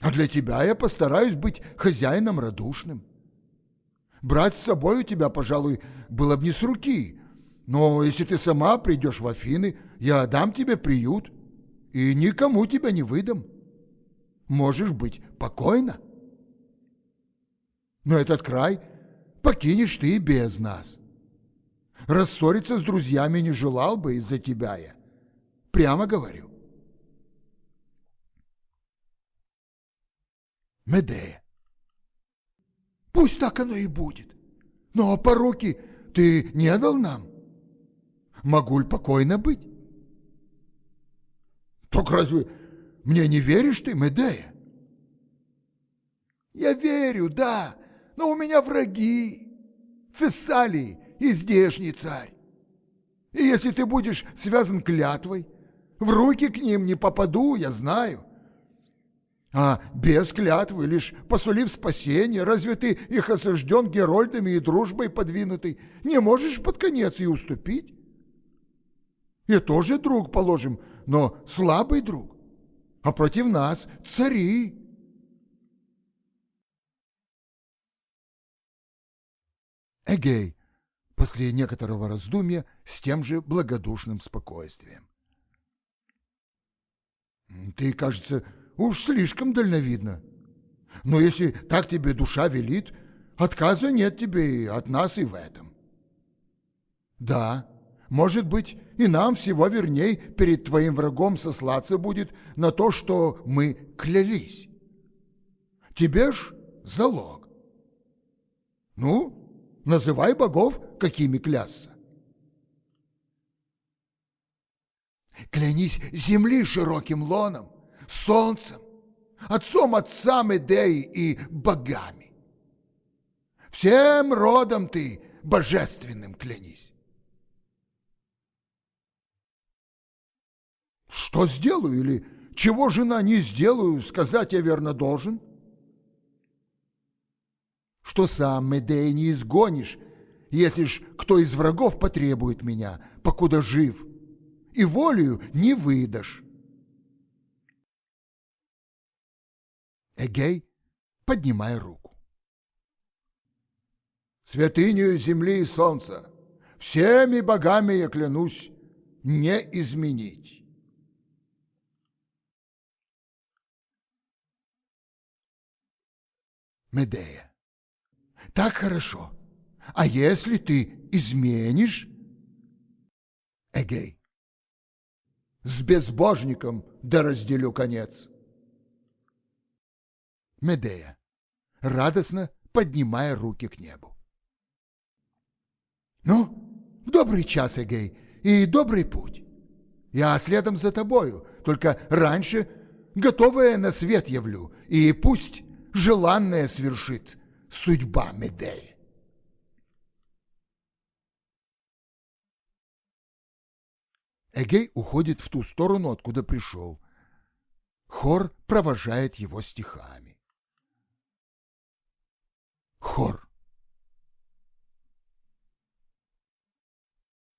А для тебя я постараюсь быть хозяином радушным. Брать с собой у тебя, пожалуй, было бы не с руки, но если ты сама придешь в Афины, я дам тебе приют и никому тебя не выдам. Можешь быть покойна. Но этот край покинешь ты без нас. Рассориться с друзьями не желал бы из-за тебя я. Прямо говорю. Медея. Пусть так оно и будет. Но пороки ты не дал нам. Могу ли покойно быть? Так разве мне не веришь ты, Медея? Я верю, да, но у меня враги. Фессалии и здешний царь. И если ты будешь связан клятвой, в руки к ним не попаду, я знаю. А без клятвы, лишь посулив спасение, разве ты их осажден герольдами и дружбой подвинутый, не можешь под конец и уступить? Я тоже друг, положим, но слабый друг. А против нас цари. Эгей, после некоторого раздумья, с тем же благодушным спокойствием. Ты, кажется, уж слишком дальновидно. Но если так тебе душа велит, отказа нет тебе и от нас и в этом. Да, может быть, и нам всего верней перед твоим врагом сослаться будет на то, что мы клялись. Тебе ж залог. Ну, называй богов, какими клясться. Клянись земли широким лоном, солнцем, отцом отца Медеи и богами. Всем родом ты божественным клянись. Что сделаю или чего жена не сделаю, сказать я верно должен? Что сам Медеи не изгонишь, если ж кто из врагов потребует меня, покуда жив – и волею не выдашь. Эгей, поднимая руку. Святыню земли и солнца, всеми богами я клянусь, не изменить. Медея. Так хорошо. А если ты изменишь? Эгей с безбожником да разделю конец. Медея, радостно поднимая руки к небу. «Ну, в добрый час, Эгей, и добрый путь. Я следом за тобою, только раньше готовое на свет явлю, и пусть желанное свершит судьба Медеи». Эгей уходит в ту сторону, откуда пришел. Хор провожает его стихами. Хор.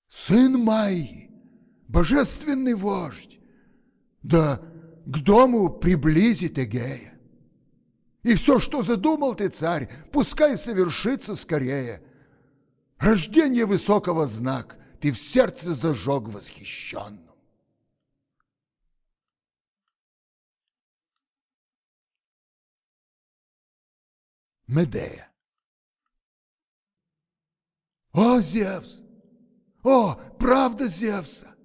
Сын Майи, божественный вождь, да к дому приблизит Эгея. И все, что задумал ты, царь, пускай совершится скорее. Рождение высокого знак ты в сердце зажег восхищенным. Медея. О, Зевс! О, правда Зевса!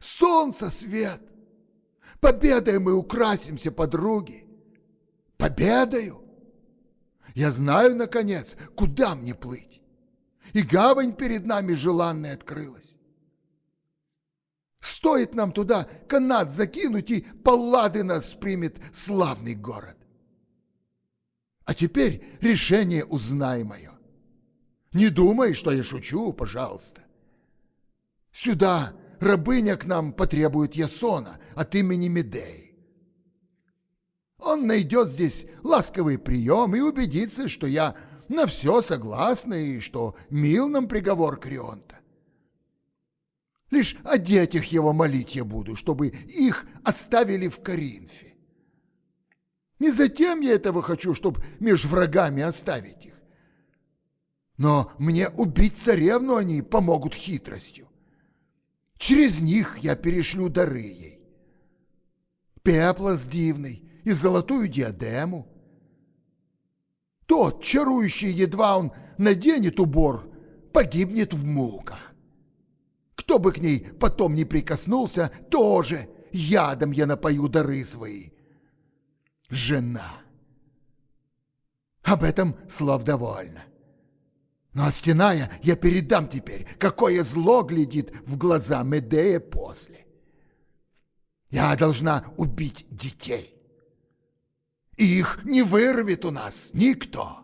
Солнце свет! Победой мы украсимся, подруги! Победою! Я знаю, наконец, куда мне плыть. И гавань перед нами желанная открылась. Стоит нам туда канат закинуть, и Паллады нас примет славный город. А теперь решение узнай мое. Не думай, что я шучу, пожалуйста. Сюда рабыня к нам потребует Ясона от имени Медеи. Он найдет здесь ласковый прием и убедится, что я на все согласна и что мил нам приговор Крионта. Лишь о детях его молить я буду, чтобы их оставили в Коринфе. Не затем я этого хочу, чтобы меж врагами оставить их. Но мне убить царевну они помогут хитростью. Через них я перешлю дары ей. Пеплос дивный и золотую диадему. Тот, чарующий, едва он наденет убор, погибнет в муках. Кто бы к ней потом не прикоснулся, тоже ядом я напою дары свои жена. Об этом слов довольно. Но ну, стеная я передам теперь, какое зло глядит в глаза Медея после. Я должна убить детей. И их не вырвет у нас никто.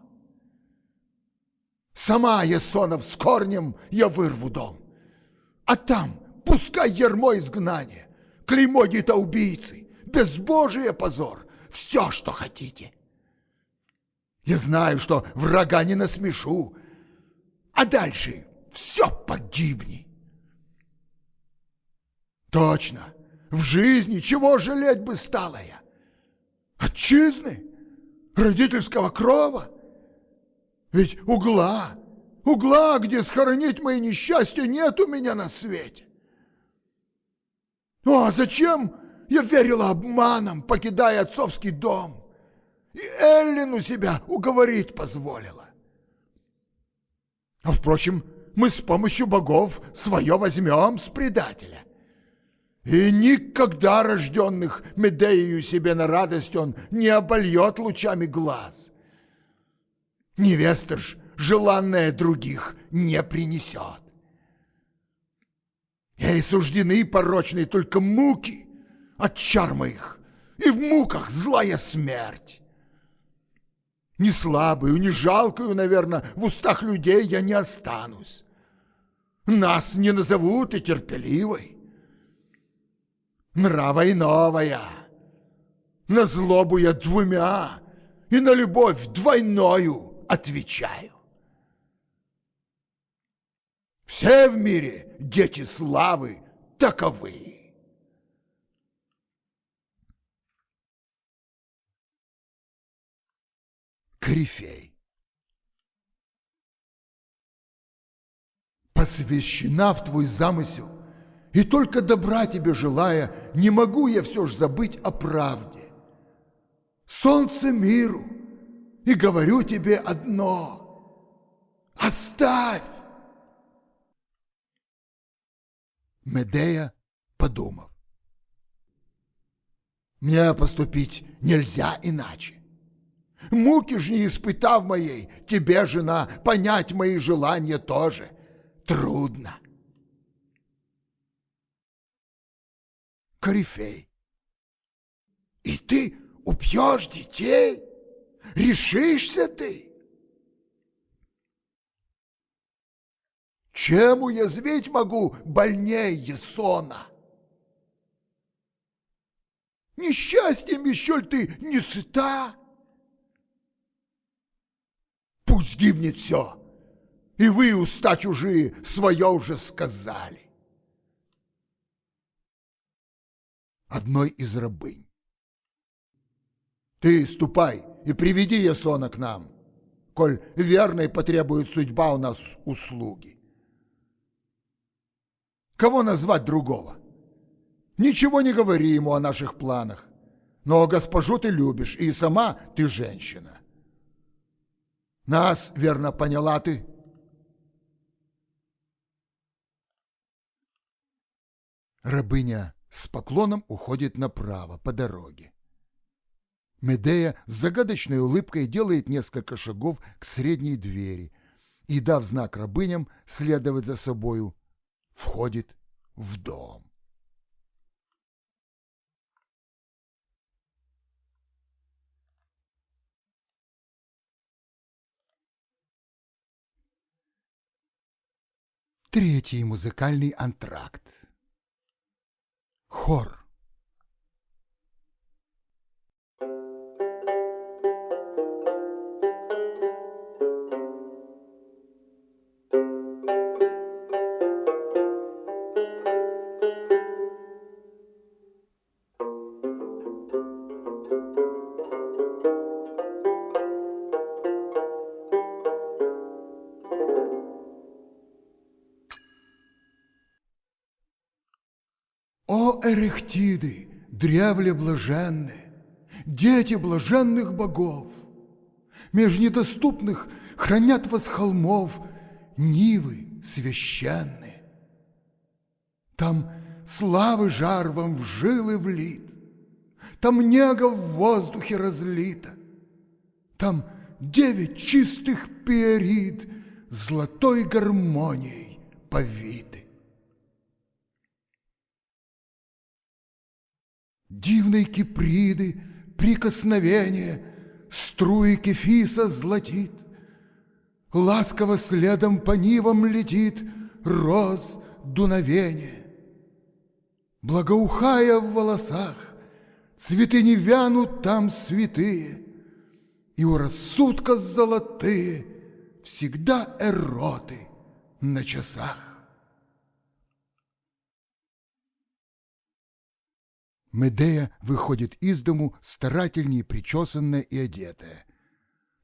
Сама Ясонов с корнем я вырву дом. А там пускай ермо изгнания, клеймо убийцы, безбожие позор, все, что хотите. Я знаю, что врага не насмешу, а дальше все погибни. Точно, в жизни чего жалеть бы стала я? Отчизны, родительского крова. Ведь угла, угла, где схоронить мои несчастья, нет у меня на свете. Ну а зачем я верила обманом, покидая отцовский дом. И Эллину себя уговорить позволила. А впрочем, мы с помощью богов свое возьмем с предателя. И никогда рожденных Медею себе на радость он не обольет лучами глаз. Невеста ж желанная других не принесет. Ей суждены порочные только муки, от чар моих, и в муках злая смерть. Не слабую, не жалкую, наверное, в устах людей я не останусь. Нас не назовут и терпеливой. Нрава новая, на злобу я двумя и на любовь двойною отвечаю. Все в мире дети славы таковы. корифей. Посвящена в твой замысел, и только добра тебе желая, не могу я все ж забыть о правде. Солнце миру, и говорю тебе одно — оставь! Медея, подумав. Мне поступить нельзя иначе. Муки ж не испытав моей, тебе, жена, понять мои желания тоже трудно. Корифей. И ты убьешь детей? Решишься ты? Чем уязвить могу больнее Есона? Несчастьем еще ли ты не сыта? Пусть гибнет все, и вы, уста чужие, свое уже сказали. Одной из рабынь. Ты ступай и приведи Ясона к нам, коль верной потребует судьба у нас услуги. Кого назвать другого? Ничего не говори ему о наших планах. Но госпожу ты любишь, и сама ты женщина. Нас, верно, поняла ты? Рабыня с поклоном уходит направо, по дороге. Медея с загадочной улыбкой делает несколько шагов к средней двери и, дав знак рабыням следовать за собою, входит в дом. Третий музыкальный антракт. Хор. Эрехтиды, древле блаженные, дети блаженных богов! Меж недоступных хранят вас холмов нивы священные. Там славы жар вам в жилы влит, там нега в воздухе разлита, там девять чистых пиерид золотой гармонией повиты. Дивной киприды прикосновение Струи кефиса златит, Ласково следом по нивам летит Роз дуновение. Благоухая в волосах, Цветы не вянут там святые, И у рассудка золотые Всегда эроты на часах. Медея выходит из дому старательнее причесанная и одетая,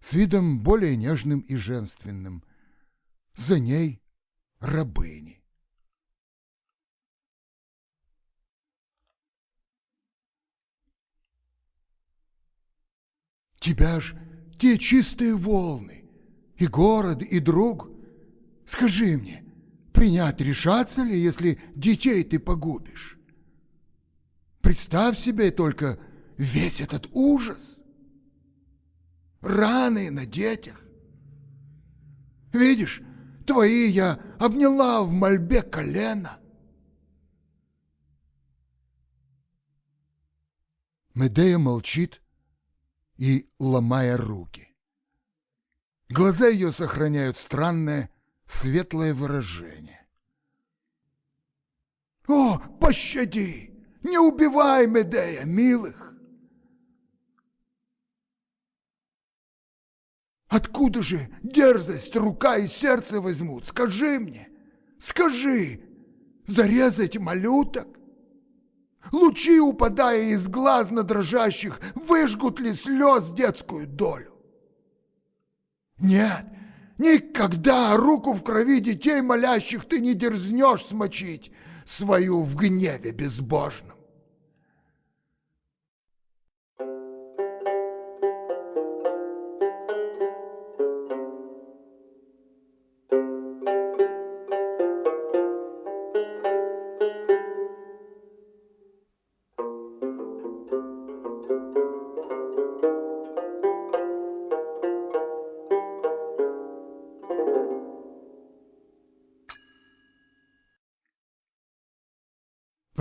с видом более нежным и женственным. За ней рабыни. Тебя ж те чистые волны, и город, и друг. Скажи мне, принять решаться ли, если детей ты погубишь? Представь себе только весь этот ужас. Раны на детях. Видишь, твои я обняла в мольбе колено. Медея молчит и ломая руки. Глаза ее сохраняют странное, светлое выражение. «О, пощади! Не убивай Медея, милых. Откуда же дерзость, рука и сердце возьмут? Скажи мне, скажи, зарезать малюток? Лучи, упадая из глаз на дрожащих, выжгут ли слез детскую долю? Нет, никогда руку в крови детей молящих ты не дерзнешь смочить свою в гневе безбожном.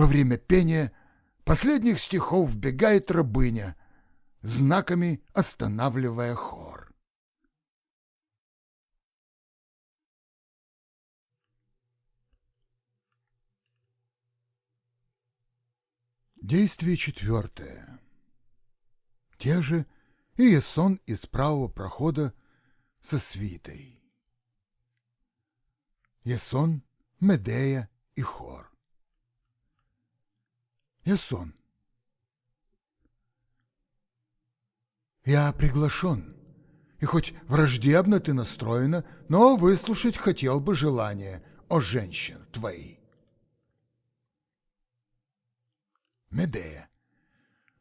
Время пения последних стихов вбегает рабыня, знаками останавливая хор. Действие четвертое. Те же и Ясон из правого прохода со свитой. Ясон, Медея и хор. Ясон. Я приглашен, и хоть враждебно ты настроена, но выслушать хотел бы желание о женщин твоей. Медея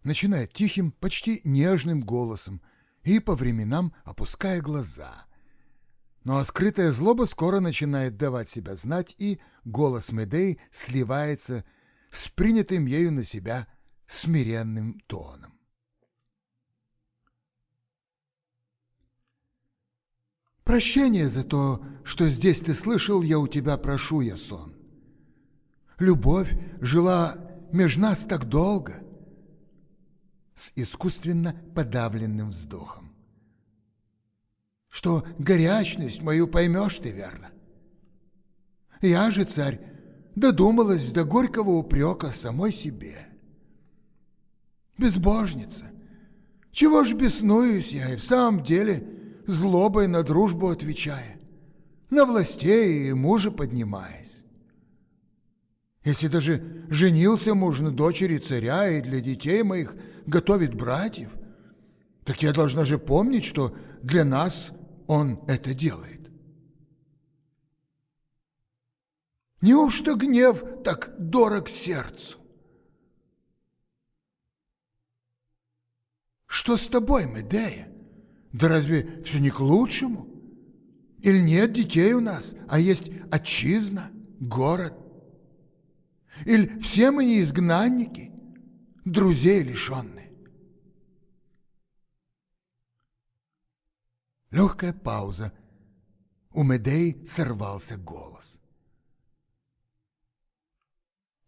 начинает тихим, почти нежным голосом и по временам опуская глаза. Но скрытая злоба скоро начинает давать себя знать, и голос Медеи сливается с принятым ею на себя смиренным тоном. Прощение за то, что здесь ты слышал, я у тебя прошу, я сон. Любовь жила меж нас так долго, с искусственно подавленным вздохом, что горячность мою поймешь ты верно. Я же, царь, додумалась до горького упрека самой себе. Безбожница, чего ж беснуюсь я и в самом деле злобой на дружбу отвечая, на властей и мужа поднимаясь. Если даже женился муж на дочери царя и для детей моих готовит братьев, так я должна же помнить, что для нас он это делает. Неужто гнев так дорог сердцу? Что с тобой, Медея? Да разве все не к лучшему? Или нет детей у нас, а есть отчизна, город? Или все мы не изгнанники, друзей лишенные? Легкая пауза. У Медей сорвался голос.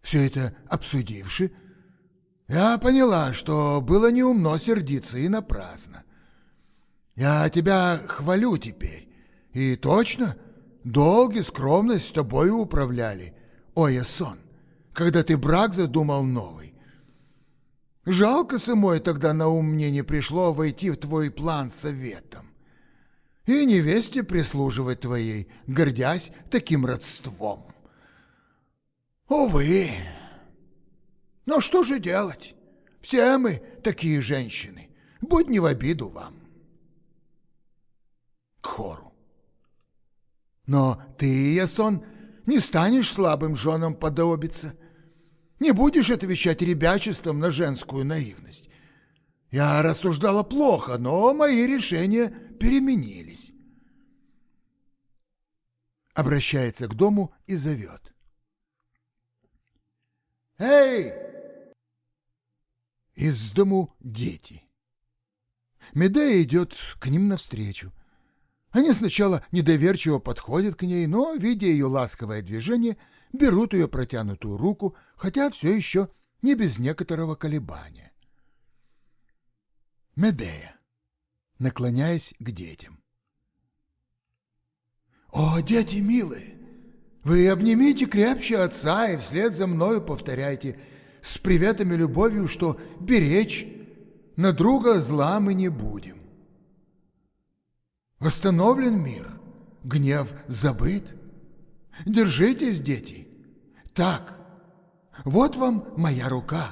Все это обсудивши, я поняла, что было неумно сердиться и напрасно. Я тебя хвалю теперь. И точно, долг и скромность с тобою управляли, ой, сон, когда ты брак задумал новый. Жалко самой тогда на ум мне не пришло войти в твой план советом. И невесте прислуживать твоей, гордясь таким родством. Увы. Но что же делать? Все мы такие женщины. Будь не в обиду вам к хору. Но ты, Ясон, не станешь слабым женам подобиться, не будешь отвечать ребячеством на женскую наивность. Я рассуждала плохо, но мои решения переменились. Обращается к дому и зовет. «Эй!» Из дому дети. Медея идет к ним навстречу. Они сначала недоверчиво подходят к ней, но, видя ее ласковое движение, берут ее протянутую руку, хотя все еще не без некоторого колебания. Медея, наклоняясь к детям. «О, дети милые, вы обнимите крепче отца и вслед за мною повторяйте с приветами любовью, что беречь на друга зла мы не будем. Восстановлен мир, гнев забыт. Держитесь, дети. Так, вот вам моя рука.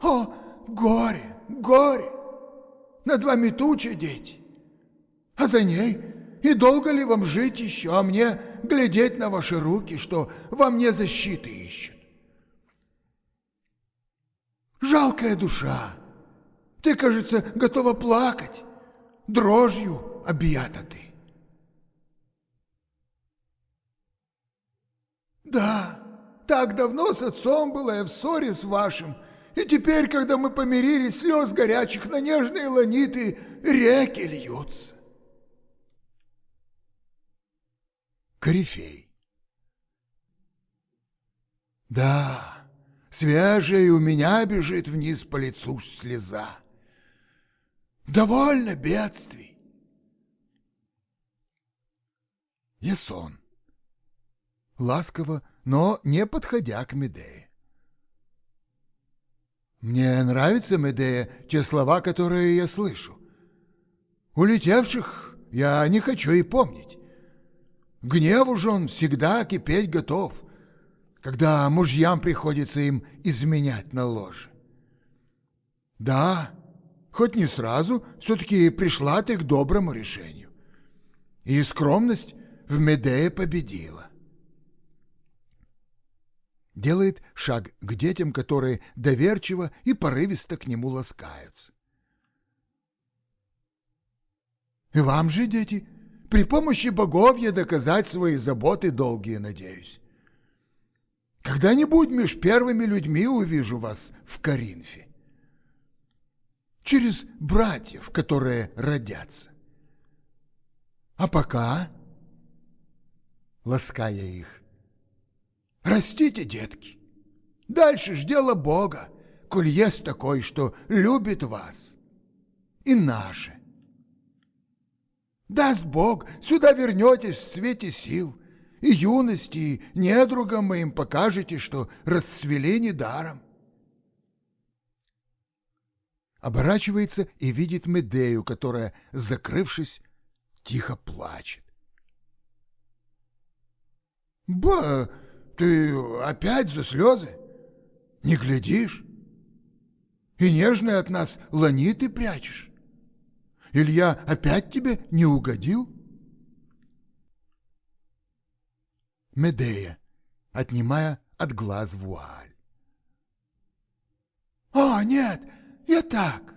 О, горе, горе! Над вами туча, дети. А за ней и долго ли вам жить еще, а мне глядеть на ваши руки, что во мне защиты ищут? Жалкая душа, ты, кажется, готова плакать дрожью объята ты. Да, так давно с отцом была я в ссоре с вашим, и теперь, когда мы помирились, слез горячих на нежные ланиты реки льются. Корифей. Да, свежая у меня бежит вниз по лицу слеза. Довольно бедствий. Ясон. Ласково, но не подходя к Медее. Мне нравятся, Медея, те слова, которые я слышу. Улетевших я не хочу и помнить. Гневу же он всегда кипеть готов, когда мужьям приходится им изменять на ложе. Да, хоть не сразу, все-таки пришла ты к доброму решению. И скромность в Медее победила. Делает шаг к детям, которые доверчиво и порывисто к нему ласкаются. И вам же, дети, при помощи богов я доказать свои заботы долгие, надеюсь. Когда-нибудь меж первыми людьми увижу вас в Каринфе. Через братьев, которые родятся. А пока, лаская их, растите, детки. Дальше ж дело Бога, коль есть такой, что любит вас. И наше. Даст Бог, сюда вернетесь в свете сил, и юности, и недругам моим покажете, что расцвели недаром. Оборачивается и видит Медею, которая, закрывшись, тихо плачет. «Ба, ты опять за слезы? Не глядишь? И нежный от нас ланиты прячешь?» Илья опять тебе не угодил? Медея, отнимая от глаз вуаль. «О, нет, я так,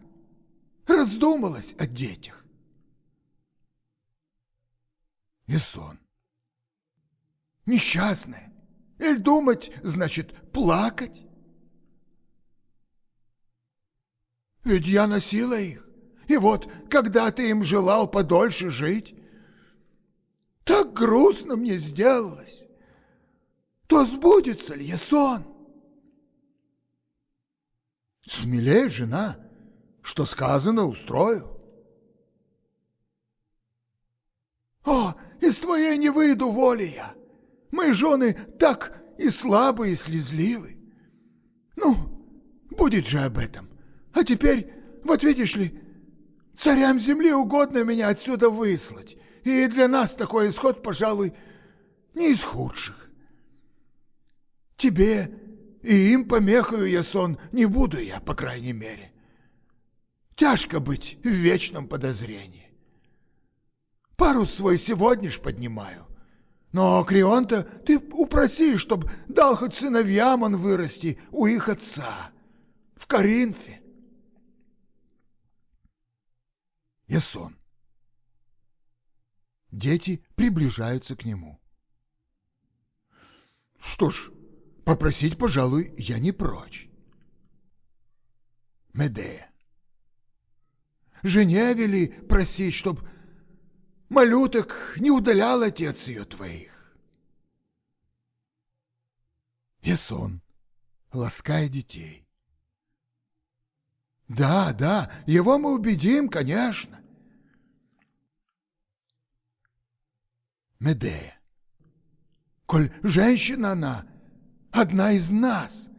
раздумалась о детях». И сон. Несчастная. Или думать, значит, плакать? Ведь я носила их. И вот, когда ты им желал подольше жить, так грустно мне сделалось. То сбудется ли сон? Смелее, жена, что сказано, устрою. О, из твоей не выйду воли я. Мы, жены, так и слабые, и слезливы. Ну, будет же об этом. А теперь, вот видишь ли, Царям земли угодно меня отсюда выслать, и для нас такой исход, пожалуй, не из худших. Тебе и им помехаю я сон не буду я, по крайней мере. Тяжко быть в вечном подозрении. Парус свой сегодня ж поднимаю. Но Крионта ты упроси, чтоб дал хоть сыновьям он вырасти у их отца в Коринфе. Ясон. Дети приближаются к нему. Что ж, попросить, пожалуй, я не прочь. Медея. Жене вели просить, чтоб малюток не удалял отец ее твоих. Ясон, лаская детей. Да, да, его мы убедим, конечно. Медея. Коль женщина она, одна из нас,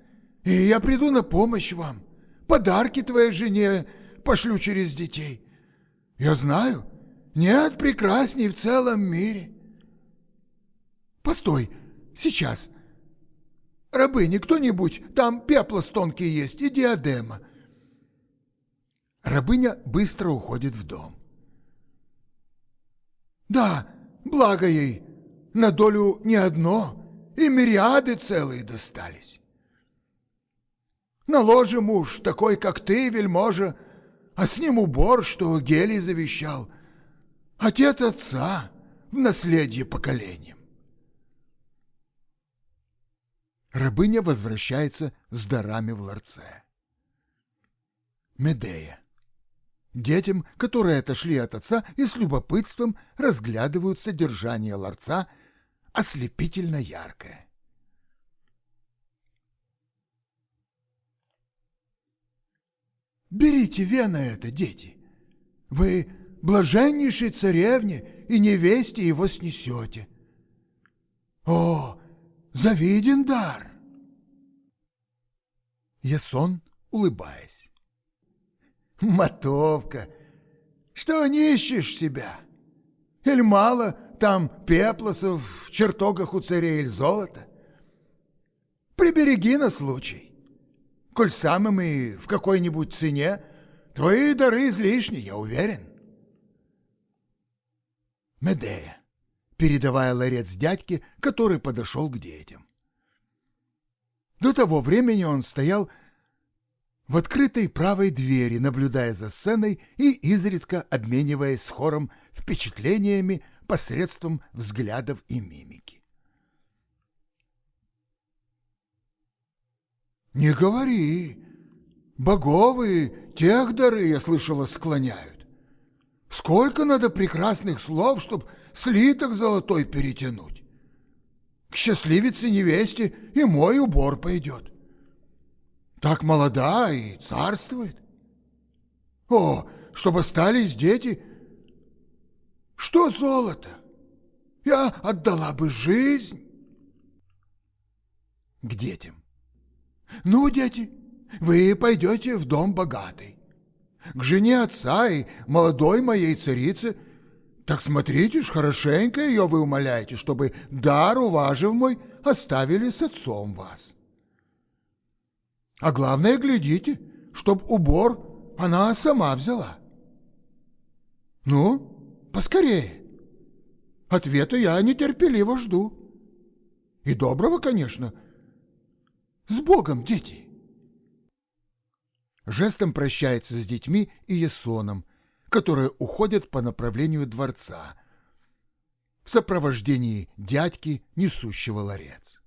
и я приду на помощь вам, подарки твоей жене пошлю через детей. Я знаю, нет прекрасней в целом мире. Постой, сейчас. Рабыни, кто-нибудь, там пеплос тонкий есть и диадема. Рабыня быстро уходит в дом. Да, Благо ей, на долю не одно, и мириады целые достались. На ложе муж, такой, как ты, вельможа, а с ним убор, что Гелий завещал, отец отца в наследие поколением. Рабыня возвращается с дарами в ларце. Медея. Детям, которые отошли от отца и с любопытством разглядывают содержание ларца, ослепительно яркое. «Берите вено это, дети! Вы блаженнейшей царевне и невесте его снесете!» «О, завиден дар!» Ясон, улыбаясь. Мотовка, что не ищешь себя? Эль мало там пеплосов в чертогах у царей или золота? Прибереги на случай. Коль самым и в какой-нибудь цене, твои дары излишни, я уверен. Медея, передавая ларец дядьке, который подошел к детям. До того времени он стоял в открытой правой двери, наблюдая за сценой и изредка обмениваясь с хором впечатлениями посредством взглядов и мимики. «Не говори! Боговые тех дары, я слышала, склоняют. Сколько надо прекрасных слов, чтоб слиток золотой перетянуть. К счастливице невесте и мой убор пойдет. Так молода и царствует. О, чтобы остались дети. Что золото? Я отдала бы жизнь. К детям. Ну, дети, вы пойдете в дом богатый. К жене отца и молодой моей царице – так смотрите ж, хорошенько ее вы умоляете, чтобы дар, уважив мой, оставили с отцом вас. А главное, глядите, чтоб убор она сама взяла. Ну, поскорее. Ответа я нетерпеливо жду. И доброго, конечно. С Богом, дети. Жестом прощается с детьми и Есоном, которые уходят по направлению дворца в сопровождении дядьки, несущего ларец.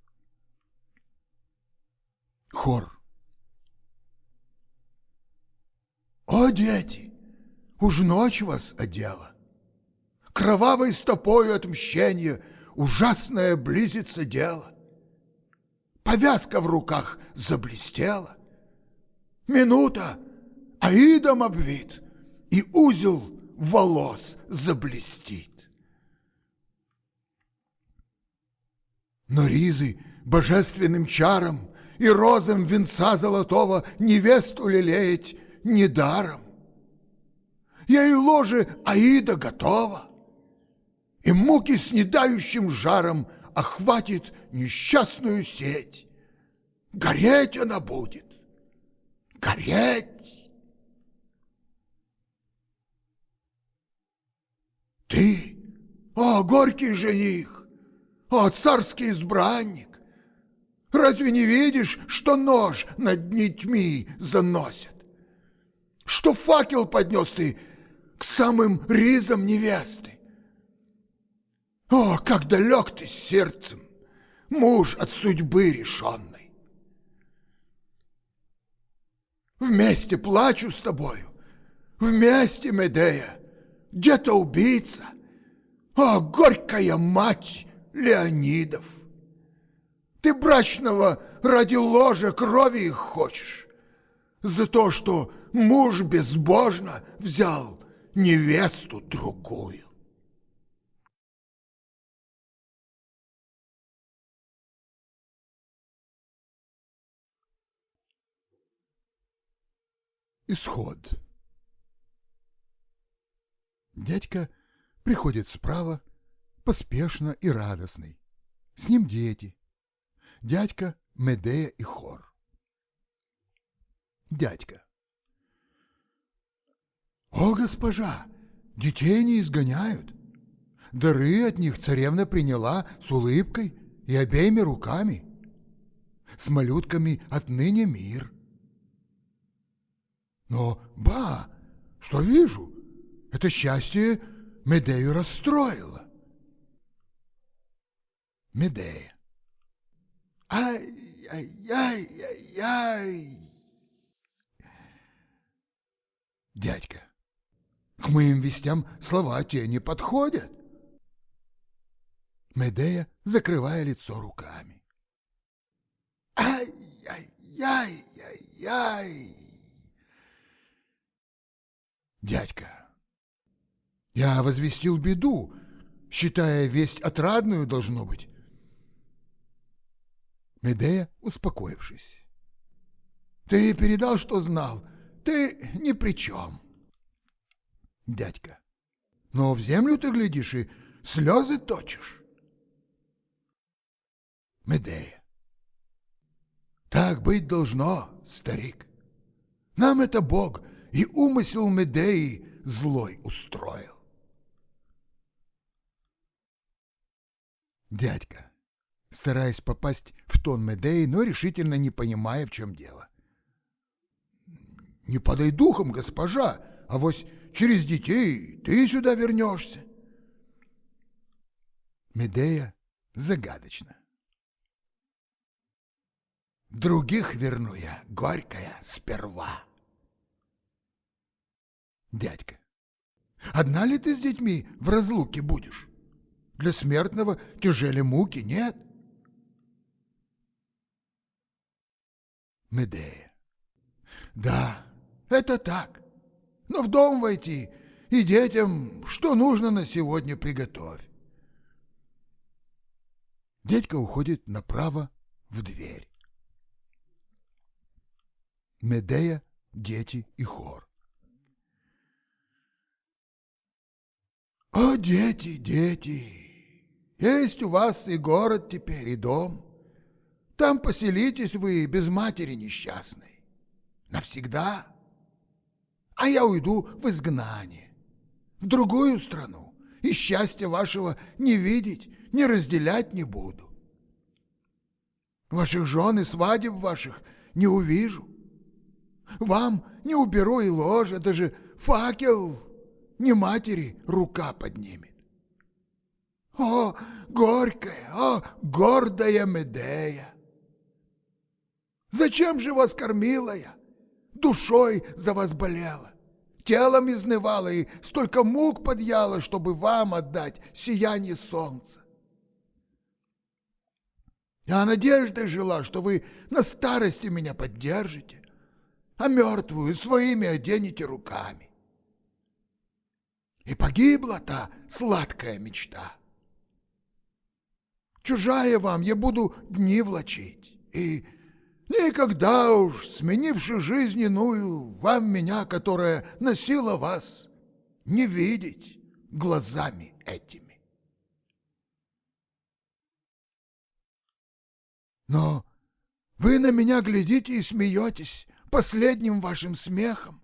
Хор. О, дети, уж ночь вас одела. Кровавой стопою отмщения ужасное близится дело. Повязка в руках заблестела. Минута, аидом обвит — и узел волос заблестит. Но ризы божественным чаром и розам венца золотого невесту лелеять недаром. Ей ложе Аида готова, и муки с недающим жаром охватит несчастную сеть. Гореть она будет, гореть. Ты, о, горький жених, о, царский избранник, разве не видишь, что нож над нитьми заносят? Что факел поднес ты к самым ризам невесты? О, как далек ты сердцем, муж от судьбы решенной! Вместе плачу с тобою, вместе, Медея, где-то убийца. А горькая мать Леонидов! Ты брачного ради ложа крови их хочешь, за то, что муж безбожно взял невесту другую. Исход Дядька приходит справа, поспешно и радостный. С ним дети. Дядька, Медея и Хор. Дядька. О, госпожа, детей не изгоняют. Дары от них царевна приняла с улыбкой и обеими руками. С малютками отныне мир. Но, ба, что вижу? Это счастье Медею расстроило. Медея. Ай-яй-яй-яй. Дядька, к моим вестям слова те не подходят. Медея, закрывая лицо руками. Ай-яй-яй-яй-яй. Дядька, я возвестил беду, считая весть отрадную должно быть. Медея, успокоившись. Ты передал, что знал. Ты ни при чем. Дядька. Но в землю ты глядишь и слезы точишь. Медея. Так быть должно, старик. Нам это Бог и умысел Медеи злой устроил. Дядька, стараясь попасть в тон Медеи, но решительно не понимая, в чем дело. «Не подай духом, госпожа, а вось через детей ты сюда вернешься». Медея загадочно. Других верну я, горькая, сперва. Дядька, одна ли ты с детьми в разлуке будешь? Для смертного тяжели муки нет. Медея. Да, это так. Но в дом войти и детям, что нужно на сегодня, приготовь. Дядька уходит направо в дверь. Медея, дети и хор. О, дети, дети, есть у вас и город теперь, и дом. Там поселитесь вы без матери несчастной. Навсегда а я уйду в изгнание, в другую страну, и счастья вашего не видеть, не разделять не буду. Ваших жен и свадеб ваших не увижу. Вам не уберу и ложа, даже факел не матери рука поднимет. О, горькая, о, гордая Медея! Зачем же вас кормила я? Душой за вас болела, телом изнывала и столько мук подъяла, чтобы вам отдать сияние солнца. Я надеждой жила, что вы на старости меня поддержите, а мертвую своими оденете руками. И погибла та сладкая мечта. Чужая вам я буду дни влачить, и Никогда уж, сменивши жизнь иную, вам меня, которая носила вас, не видеть глазами этими. Но вы на меня глядите и смеетесь последним вашим смехом.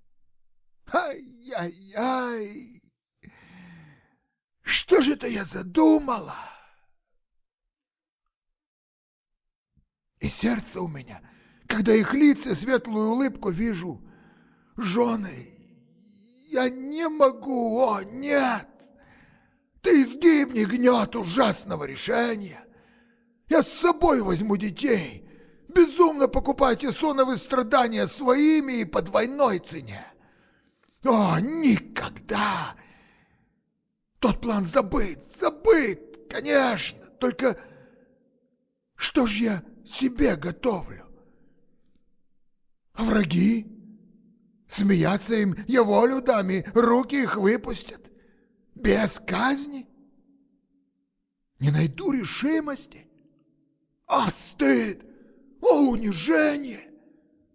Ай-яй-яй! Что же это я задумала? И сердце у меня когда их лица светлую улыбку вижу. Жены, я не могу, о, нет! Ты изгибни гнет ужасного решения. Я с собой возьму детей. Безумно покупайте соновые страдания своими и по двойной цене. О, никогда! Тот план забыт, забыт, конечно. Только что ж я себе готовлю? А враги? Смеяться им я волю дам, и руки их выпустят. Без казни? Не найду решимости. А стыд! О, унижение!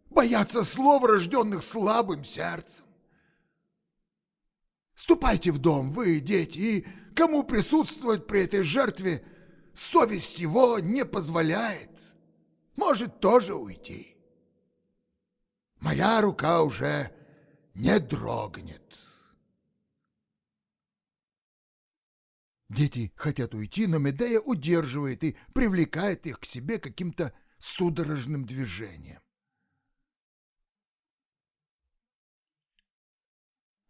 Бояться слов, рожденных слабым сердцем. Ступайте в дом, вы, дети, и кому присутствовать при этой жертве совесть его не позволяет, может тоже уйти моя рука уже не дрогнет. Дети хотят уйти, но Медея удерживает и привлекает их к себе каким-то судорожным движением.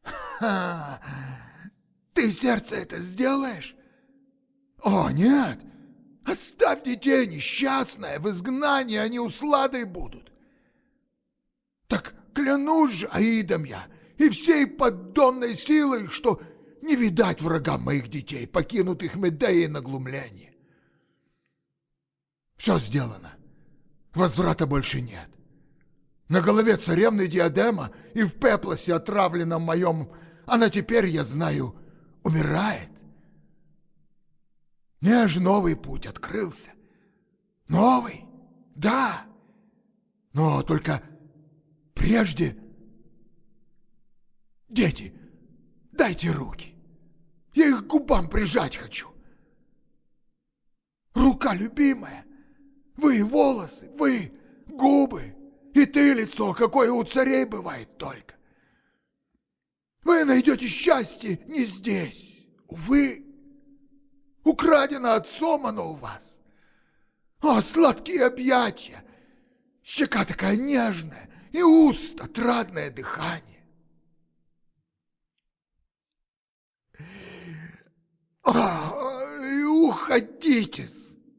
«Ха! Ты сердце это сделаешь?» «О, нет! Оставь детей несчастное, в изгнании они усладой будут. Так клянусь же Аидом я и всей поддонной силой, что не видать врагам моих детей, покинутых Медеей на глумление. Все сделано. Возврата больше нет. На голове царевны диадема и в пеплосе, отравленном моем она теперь, я знаю, умирает. Мне же новый путь открылся. Новый, да. Но только прежде... Дети, дайте руки. Я их к губам прижать хочу. Рука любимая, вы волосы, вы губы, и ты лицо, какое у царей бывает только. Вы найдете счастье не здесь, увы. Украдено отцом оно у вас. О, сладкие объятия! Щека такая нежная, и уст отрадное дыхание. А, уходите,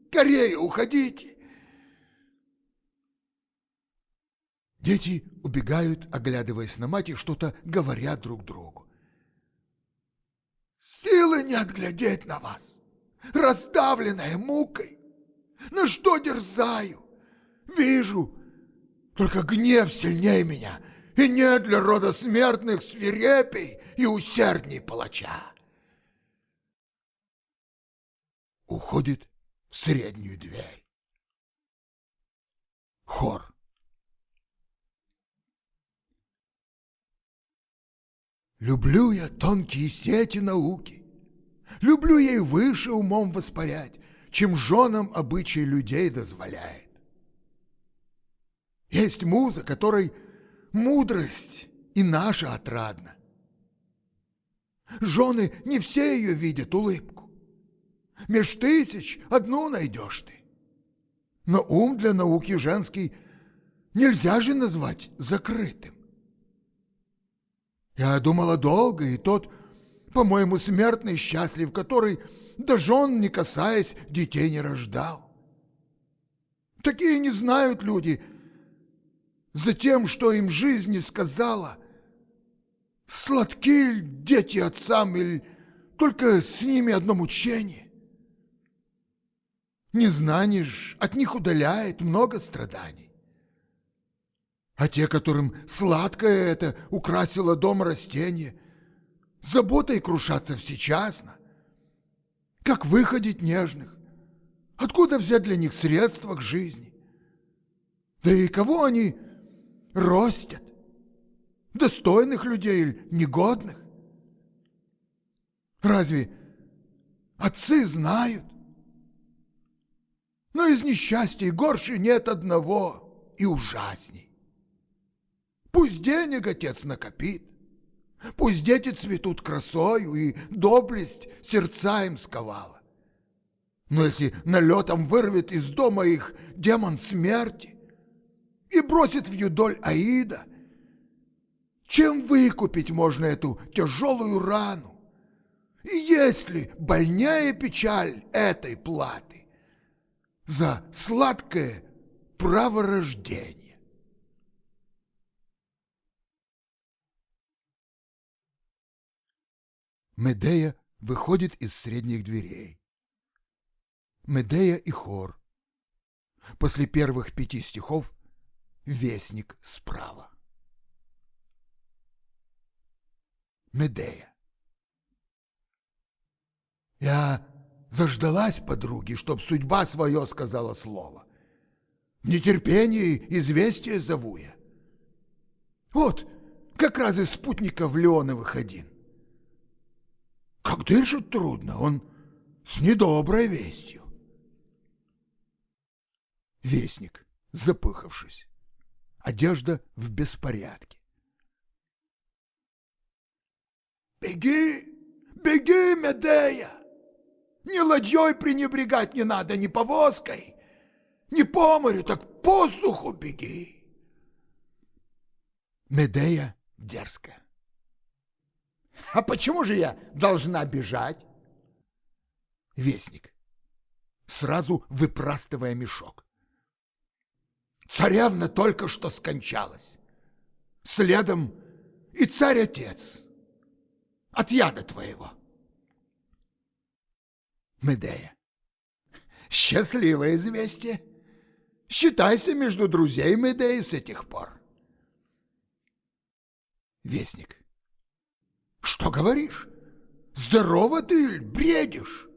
скорее уходите. Дети убегают, оглядываясь на мать, и что-то говорят друг другу. Силы не отглядеть на вас, раздавленная мукой. На что дерзаю? Вижу, только гнев сильнее меня, и нет для рода смертных свирепей и усердней палача. Уходит в среднюю дверь. Хор. Люблю я тонкие сети науки, Люблю ей выше умом воспарять, Чем женам обычай людей дозволяет. Есть муза, которой мудрость и наша отрадна. Жены не все ее видят улыбку. Меж тысяч одну найдешь ты. Но ум для науки женский нельзя же назвать закрытым. Я думала долго, и тот, по-моему, смертный счастлив, который, да жен не касаясь, детей не рождал. Такие не знают люди, за тем, что им жизнь не сказала. Сладки дети отцам, или только с ними одно мучение. Не знаешь, от них удаляет много страданий. А те, которым сладкое это украсило дом растения, заботой крушаться всечасно. Как выходить нежных? Откуда взять для них средства к жизни? Да и кого они ростят? Достойных людей или негодных? Разве отцы знают? Но из несчастья горше нет одного и ужасней. Пусть денег отец накопит, Пусть дети цветут красою, и доблесть сердца им сковала. Но если налетом вырвет из дома их демон смерти и бросит в юдоль Аида, чем выкупить можно эту тяжелую рану? И есть ли больнее печаль этой платы за сладкое праворождение? Медея выходит из средних дверей. Медея и хор. После первых пяти стихов вестник справа. Медея. Я заждалась подруги, чтоб судьба свое сказала слово. В нетерпении известие зову я. Вот, как раз из спутников Леоновых один. Как дышит трудно, он с недоброй вестью. Вестник, запыхавшись. Одежда в беспорядке. «Беги, беги, Медея! Ни ладьей пренебрегать не надо, ни повозкой, ни по морю, так по суху беги!» Медея дерзкая. А почему же я должна бежать? Вестник, сразу выпрастывая мешок. Царевна только что скончалась. Следом и царь-отец. От яда твоего. Медея. Счастливое известие. Считайся между друзей Медеи с этих пор. Вестник. Что говоришь? Здорово ты бредишь?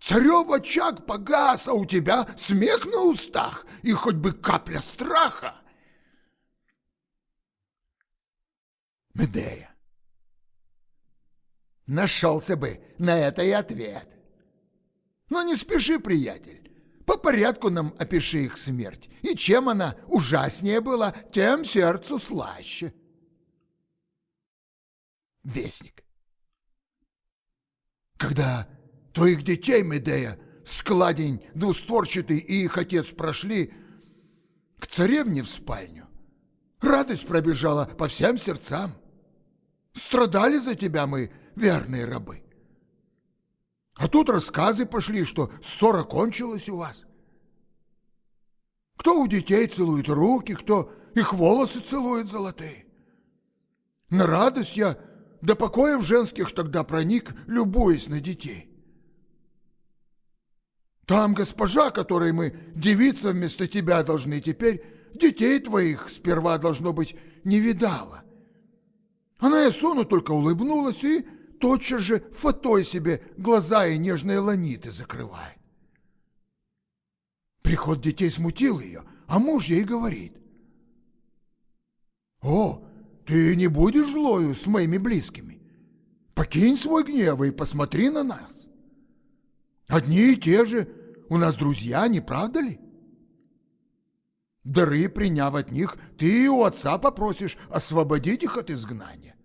Царев очаг погас, а у тебя смех на устах и хоть бы капля страха. Медея. Нашелся бы на это и ответ. Но не спеши, приятель. По порядку нам опиши их смерть. И чем она ужаснее была, тем сердцу слаще. Вестник. Когда твоих детей, Медея, складень двустворчатый и их отец прошли к царевне в спальню, радость пробежала по всем сердцам. Страдали за тебя мы, верные рабы. А тут рассказы пошли, что ссора кончилась у вас. Кто у детей целует руки, кто их волосы целует золотые. На радость я до покоев женских тогда проник, любуясь на детей. Там госпожа, которой мы девица вместо тебя должны теперь, детей твоих сперва, должно быть, не видала. Она Эсону только улыбнулась и тотчас же фатой себе глаза и нежные ланиты закрывает. Приход детей смутил ее, а муж ей говорит. «О, ты не будешь злою с моими близкими. Покинь свой гнев и посмотри на нас. Одни и те же у нас друзья, не правда ли? Дары, приняв от них, ты у отца попросишь освободить их от изгнания.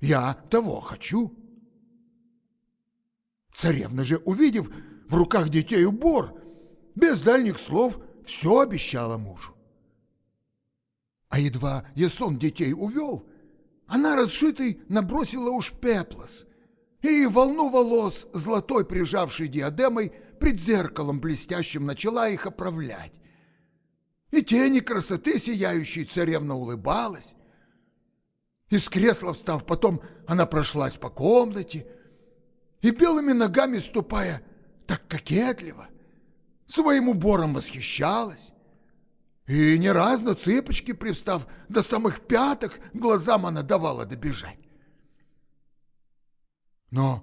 Я того хочу. Царевна же, увидев в руках детей убор, без дальних слов все обещала мужу. А едва Ясон детей увел, она расшитый набросила уж пеплос, и волну волос, золотой прижавшей диадемой, пред зеркалом блестящим начала их оправлять. И тени красоты сияющей царевна улыбалась. Из кресла встав, потом она прошлась по комнате, и белыми ногами ступая, так кокетливо, своим убором восхищалась. И не раз на цыпочки привстав, до самых пяток глазам она давала добежать. Но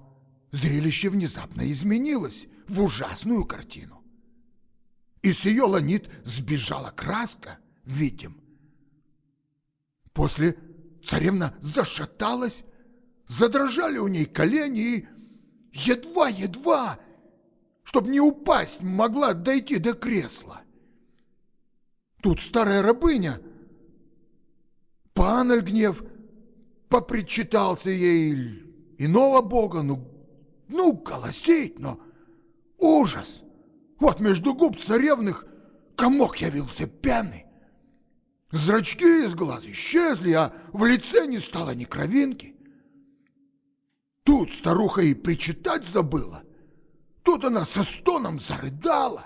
зрелище внезапно изменилось в ужасную картину. И с ее ланит сбежала краска, видим. После царевна зашаталась, задрожали у ней колени и едва-едва, чтоб не упасть, могла дойти до кресла. Тут старая рабыня, пан гнев, попричитался ей иного бога, ну, ну, голосить, но ужас. Вот между губ царевных комок явился пьяный. Зрачки из глаз исчезли, а в лице не стало ни кровинки. Тут старуха и причитать забыла. Тут она со стоном зарыдала.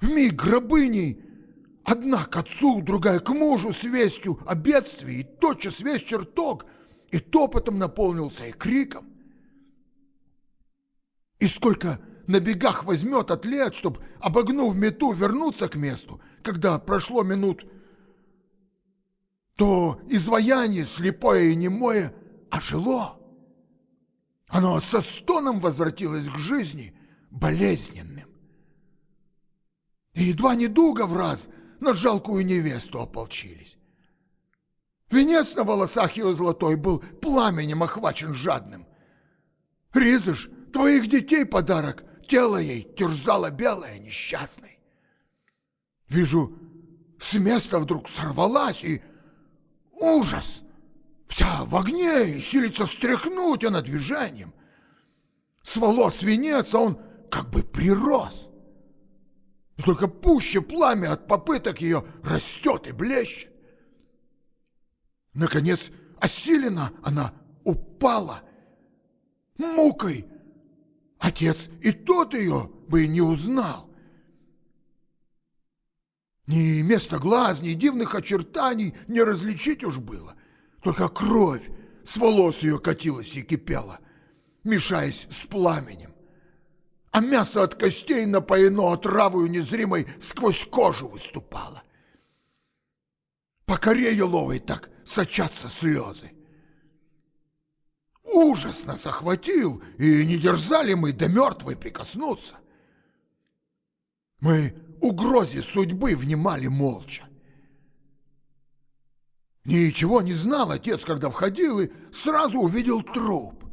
Вмиг гробыней одна к отцу, другая к мужу с вестью о бедствии, и тотчас весь чертог и топотом наполнился, и криком. И сколько на бегах возьмет атлет, чтобы, обогнув мету, вернуться к месту, когда прошло минут, то изваяние слепое и немое ожило. Оно со стоном возвратилось к жизни, болезненным. И едва не дуга в раз на жалкую невесту ополчились. Венец на волосах ее золотой был пламенем охвачен жадным. Ризыш, твоих детей подарок, тело ей терзало белое несчастной. Вижу, с места вдруг сорвалась и ужас. Вся в огне и силится стряхнуть она движением. С волос венец, а он как бы прирос. Только пуще пламя от попыток ее растет и блещет. Наконец, осилена она упала. Мукой. Отец и тот ее бы не узнал. Ни места глаз, ни дивных очертаний не различить уж было. Только кровь с волос ее катилась и кипела, мешаясь с пламенем. А мясо от костей напоено отравою незримой сквозь кожу выступало. По коре еловой так сочатся слезы. ужас нас охватил, и не дерзали мы до мертвой прикоснуться. Мы угрозе судьбы внимали молча. Ничего не знал отец, когда входил, и сразу увидел труп.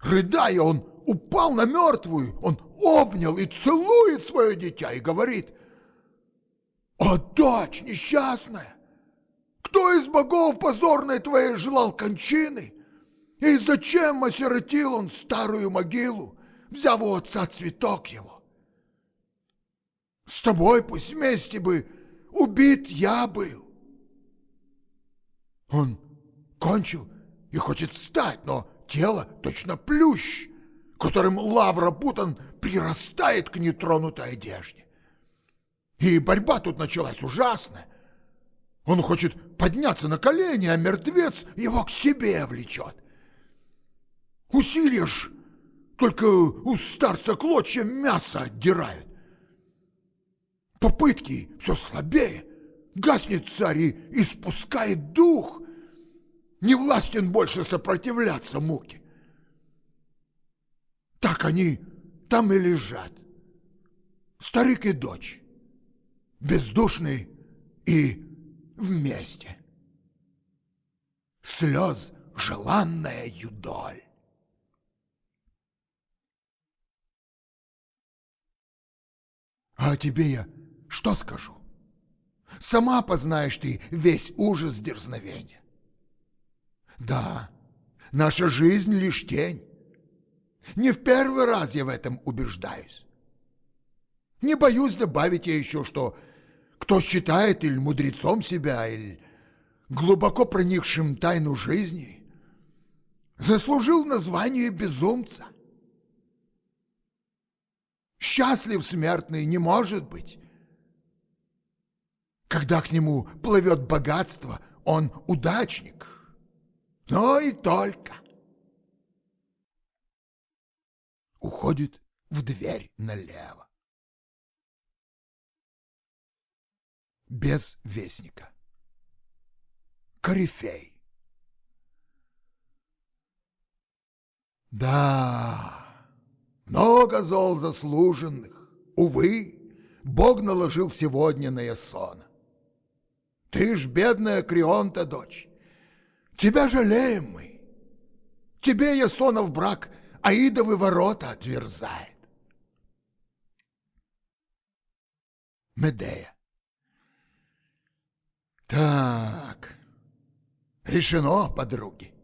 Рыдая, он упал на мертвую, он обнял и целует свое дитя и говорит, «О, дочь несчастная, кто из богов позорной твоей желал кончины? И зачем осиротил он старую могилу, взяв у отца цветок его? С тобой пусть вместе бы убит я был. Он кончил и хочет встать, но тело точно плющ, которым лавра путан прирастает к нетронутой одежде. И борьба тут началась ужасная. Он хочет подняться на колени, а мертвец его к себе влечет. Усилишь, только у старца клочья мяса отдирают. Попытки все слабее, гаснет царь и испускает дух. Не властен больше сопротивляться муке. Так они там и лежат. Старик и дочь, бездушный и вместе. Слез желанная юдоль. А тебе я что скажу? Сама познаешь ты весь ужас дерзновения. Да, наша жизнь лишь тень. Не в первый раз я в этом убеждаюсь. Не боюсь добавить я еще, что кто считает или мудрецом себя, или глубоко проникшим тайну жизни, заслужил название безумца. Счастлив смертный не может быть. Когда к нему плывет богатство, он удачник. Но и только. Уходит в дверь налево. Без вестника. Корифей. Да, много зол заслуженных, увы, Бог наложил сегодня на Ясона. Ты ж бедная Крионта, дочь, тебя жалеем мы. Тебе Ясонов брак Аидовы ворота отверзает. Медея. Так, решено, подруги.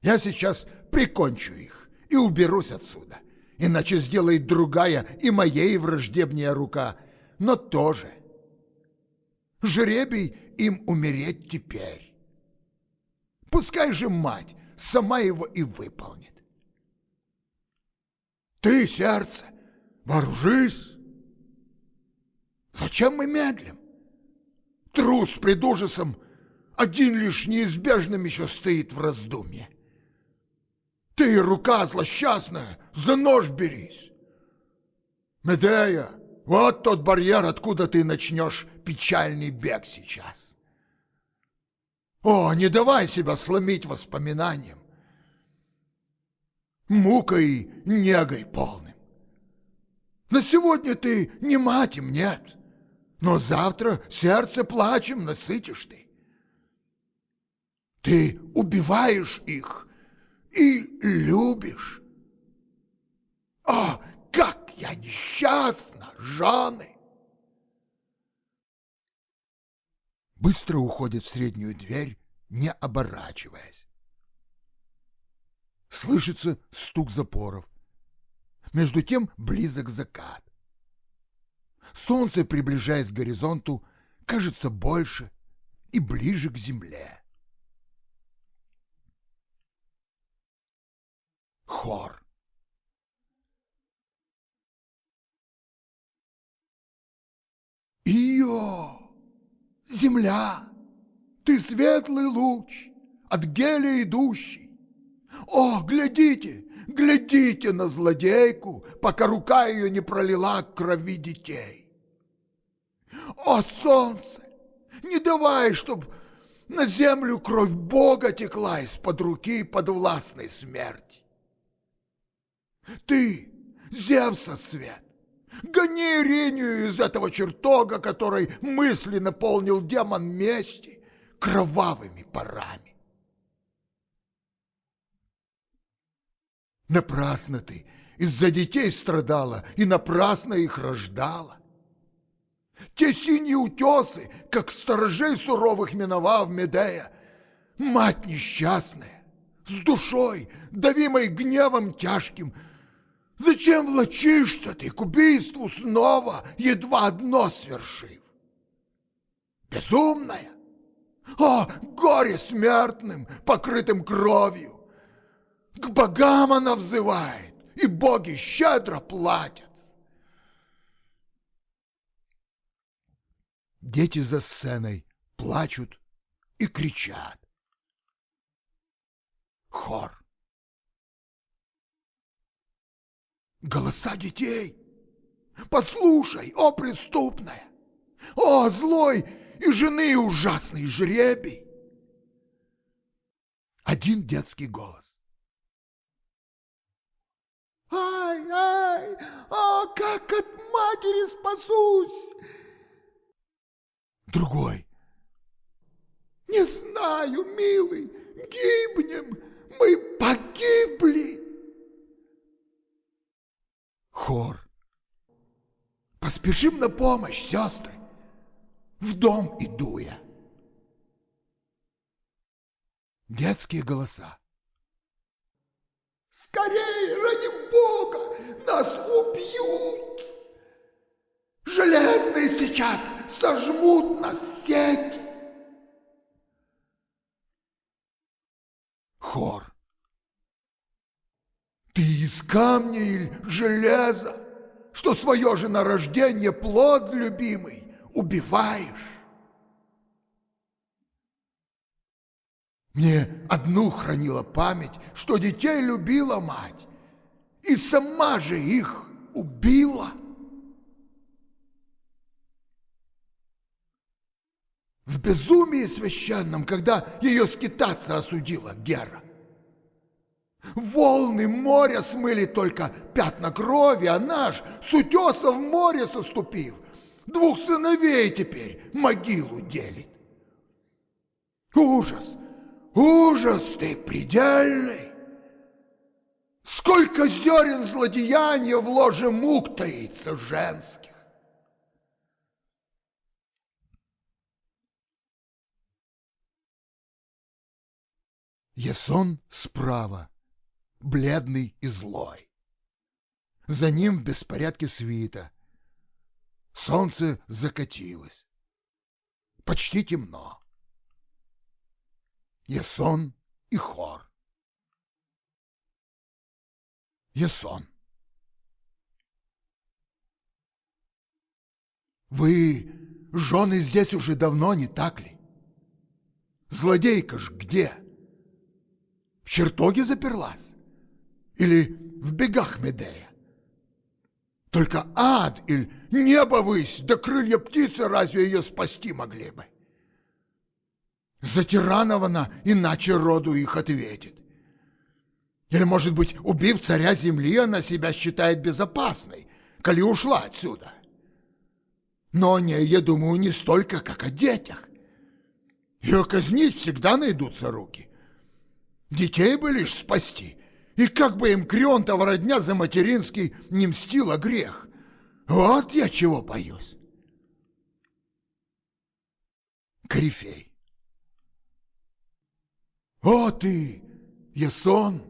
Я сейчас прикончу их и уберусь отсюда, иначе сделает другая и моей враждебнее рука, но тоже. Жребий им умереть теперь. Пускай же мать сама его и выполнит. Ты, сердце, вооружись. Зачем мы медлим? Трус пред ужасом один лишь неизбежным еще стоит в раздумье. Ты, рука злосчастная, за нож берись. Медея, вот тот барьер, откуда ты начнешь печальный бег сейчас. О, не давай себя сломить воспоминанием, мукой, негой полным. На сегодня ты не мать им, нет но завтра сердце плачем насытишь ты. Ты убиваешь их и любишь. О, как я несчастна, Жанны! Быстро уходит в среднюю дверь, не оборачиваясь. Слышится стук запоров. Между тем близок закат. Солнце, приближаясь к горизонту, кажется больше и ближе к земле. Хор. Ио, земля, ты светлый луч, от геля идущий. О, глядите, глядите на злодейку, пока рука ее не пролила крови детей. О, солнце, не давай, чтоб на землю кровь Бога текла из-под руки подвластной смерти. Ты, Зевса свет, гони Иринию из этого чертога, который мысли наполнил демон мести кровавыми парами. Напрасно ты из-за детей страдала и напрасно их рождала. Те синие утесы, как сторожей суровых миновав Медея, мать несчастная, с душой, давимой гневом тяжким, Зачем влачишься ты к убийству снова, едва одно свершив? Безумная! О, горе смертным, покрытым кровью! К богам она взывает, и боги щедро платят. Дети за сценой плачут и кричат. Хор. Голоса детей. Послушай, о преступная, о злой и жены ужасный жребий. Один детский голос. Ай, ай, о, как от матери спасусь! Другой. Не знаю, милый, гибнем, мы погибли. Хор. Поспешим на помощь, сестры. В дом иду я. Детские голоса. Скорее, ради Бога, нас убьют! Железные сейчас сожмут нас сети. Хор. Ты из камня или железа, что свое же нарождение плод любимый убиваешь? Мне одну хранила память, что детей любила мать, и сама же их убила. В безумии священном, когда ее скитаться осудила Гера. Волны моря смыли только пятна крови, а наш с утеса в море соступив, двух сыновей теперь могилу делит. Ужас, ужас ты предельный! Сколько зерен злодеяния в ложе мук таится женских! Ясон справа бледный и злой. За ним в беспорядке свита. Солнце закатилось. Почти темно. Ясон и хор. Ясон. Вы, жены, здесь уже давно, не так ли? Злодейка ж где? В чертоге заперлась? или в бегах Медея. Только ад или небо высь, да крылья птицы разве ее спасти могли бы? За тиранов она иначе роду их ответит. Или, может быть, убив царя земли, она себя считает безопасной, коли ушла отсюда. Но о ней, я думаю, не столько, как о детях. Ее казнить всегда найдутся руки. Детей бы лишь спасти, и как бы им Крионтова родня за материнский не мстила грех. Вот я чего боюсь. Корифей. О ты, Ясон,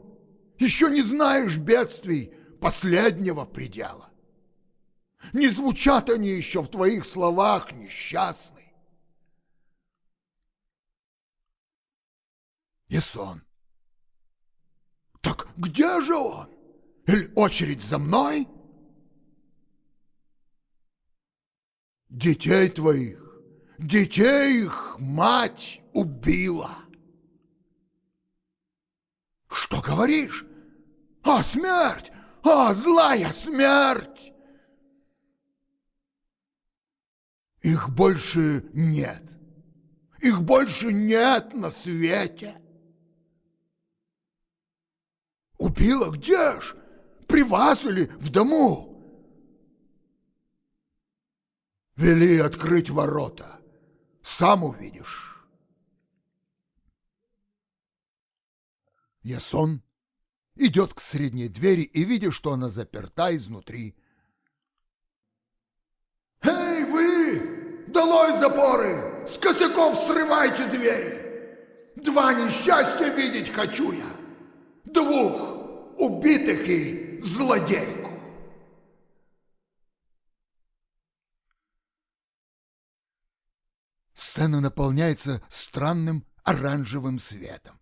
еще не знаешь бедствий последнего предела. Не звучат они еще в твоих словах, несчастный. Ясон. Так где же он? Или очередь за мной? Детей твоих, детей их мать убила. Что говоришь? А, смерть! А, злая смерть! Их больше нет. Их больше нет на свете. Убила где ж? При вас или в дому? Вели открыть ворота. Сам увидишь. Ясон идет к средней двери и, видя, что она заперта изнутри. «Эй, вы! Долой запоры! С косяков срывайте двери! Два несчастья видеть хочу я! Двух убитых и злодейку!» Сцена наполняется странным оранжевым светом.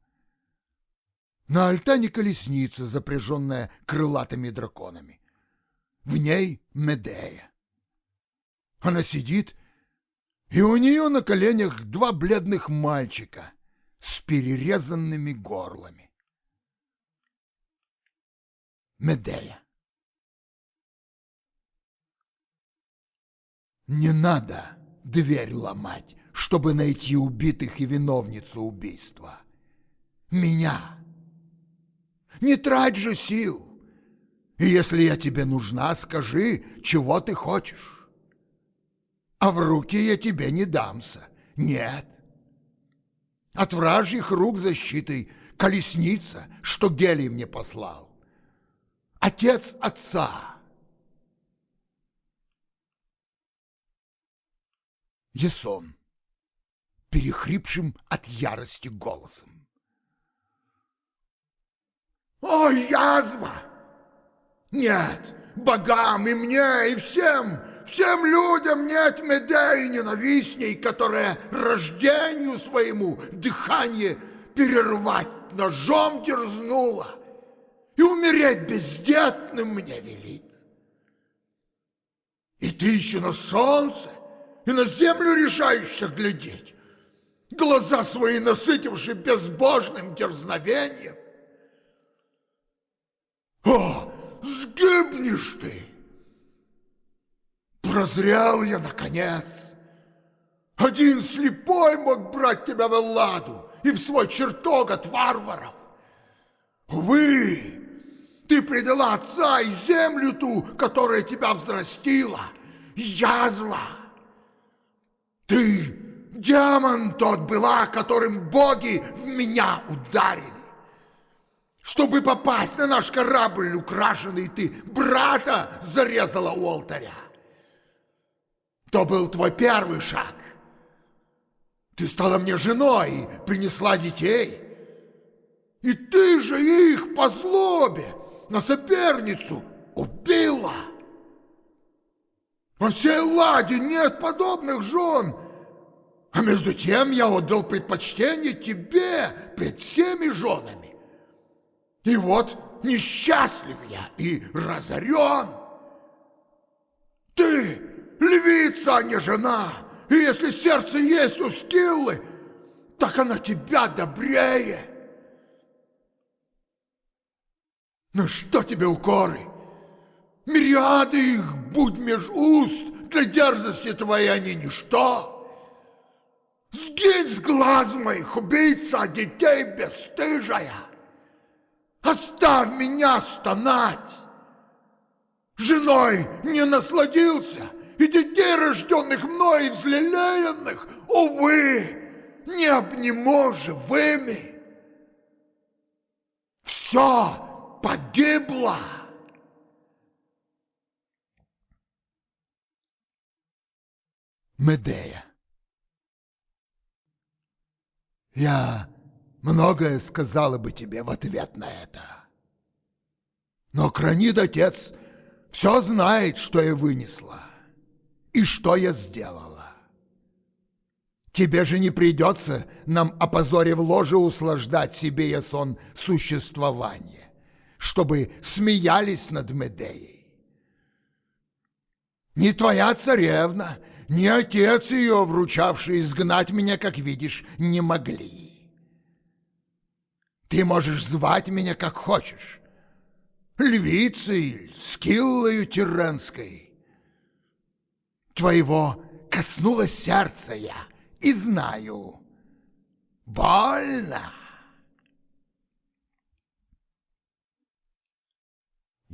На альтане колесница, запряженная крылатыми драконами. В ней Медея. Она сидит, и у нее на коленях два бледных мальчика с перерезанными горлами. Медея. Не надо дверь ломать, чтобы найти убитых и виновницу убийства. Меня. Не трать же сил. И если я тебе нужна, скажи, чего ты хочешь. А в руки я тебе не дамся. Нет. От вражьих рук защитой колесница, что Гелий мне послал. Отец отца. Есон, перехрипшим от ярости голосом. О, язва! Нет, богам и мне, и всем, всем людям нет медеи ненавистней, которая рождению своему дыхание перервать ножом дерзнула и умереть бездетным мне велит. И ты еще на солнце и на землю решаешься глядеть, глаза свои насытивши безбожным дерзновением. О, сгибнешь ты! Прозрел я, наконец. Один слепой мог брать тебя в Элладу и в свой чертог от варваров. Увы, ты предала отца и землю ту, которая тебя взрастила, язва. Ты демон тот была, которым боги в меня ударили. Чтобы попасть на наш корабль украшенный, ты брата зарезала у алтаря. То был твой первый шаг. Ты стала мне женой и принесла детей. И ты же их по злобе на соперницу убила. Во всей Ладе нет подобных жен. А между тем я отдал предпочтение тебе пред всеми женами. И вот несчастлив я и разорен. Ты львица, а не жена, и если сердце есть у Скиллы, так она тебя добрее. Ну что тебе укоры? Мириады их, будь меж уст, для дерзости твоей они ничто. Сгинь с глаз моих, убийца детей бесстыжая. Оставь меня стонать! Женой не насладился, и детей, рожденных мной и взлелеянных, увы, не обниму живыми. Все погибло. Медея. Я многое сказала бы тебе в ответ на это. Но Кранид, отец, все знает, что я вынесла и что я сделала. Тебе же не придется нам о позоре в ложе услаждать себе, Ясон, существование, чтобы смеялись над Медеей. Ни твоя царевна, ни отец ее, вручавший изгнать меня, как видишь, не могли. Ты можешь звать меня как хочешь. Львицей, скиллою тиранской. Твоего коснулось сердце я, и знаю, Больно.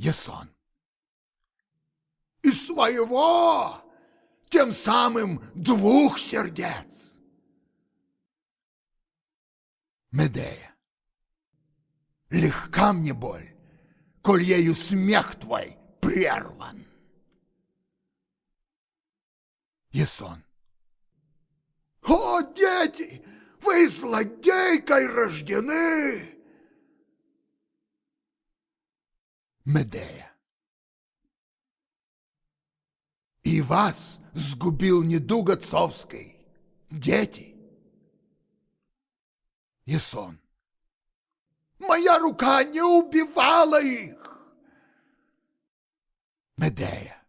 Ясон. Из своего, тем самым двух сердец. Медея. Легка мне боль, коль ею смех твой прерван. Ясон. О, дети, вы злодейкой рождены! Медея. И вас сгубил недуг отцовской, дети. Ясон. Моя рука не убивала их. Медея.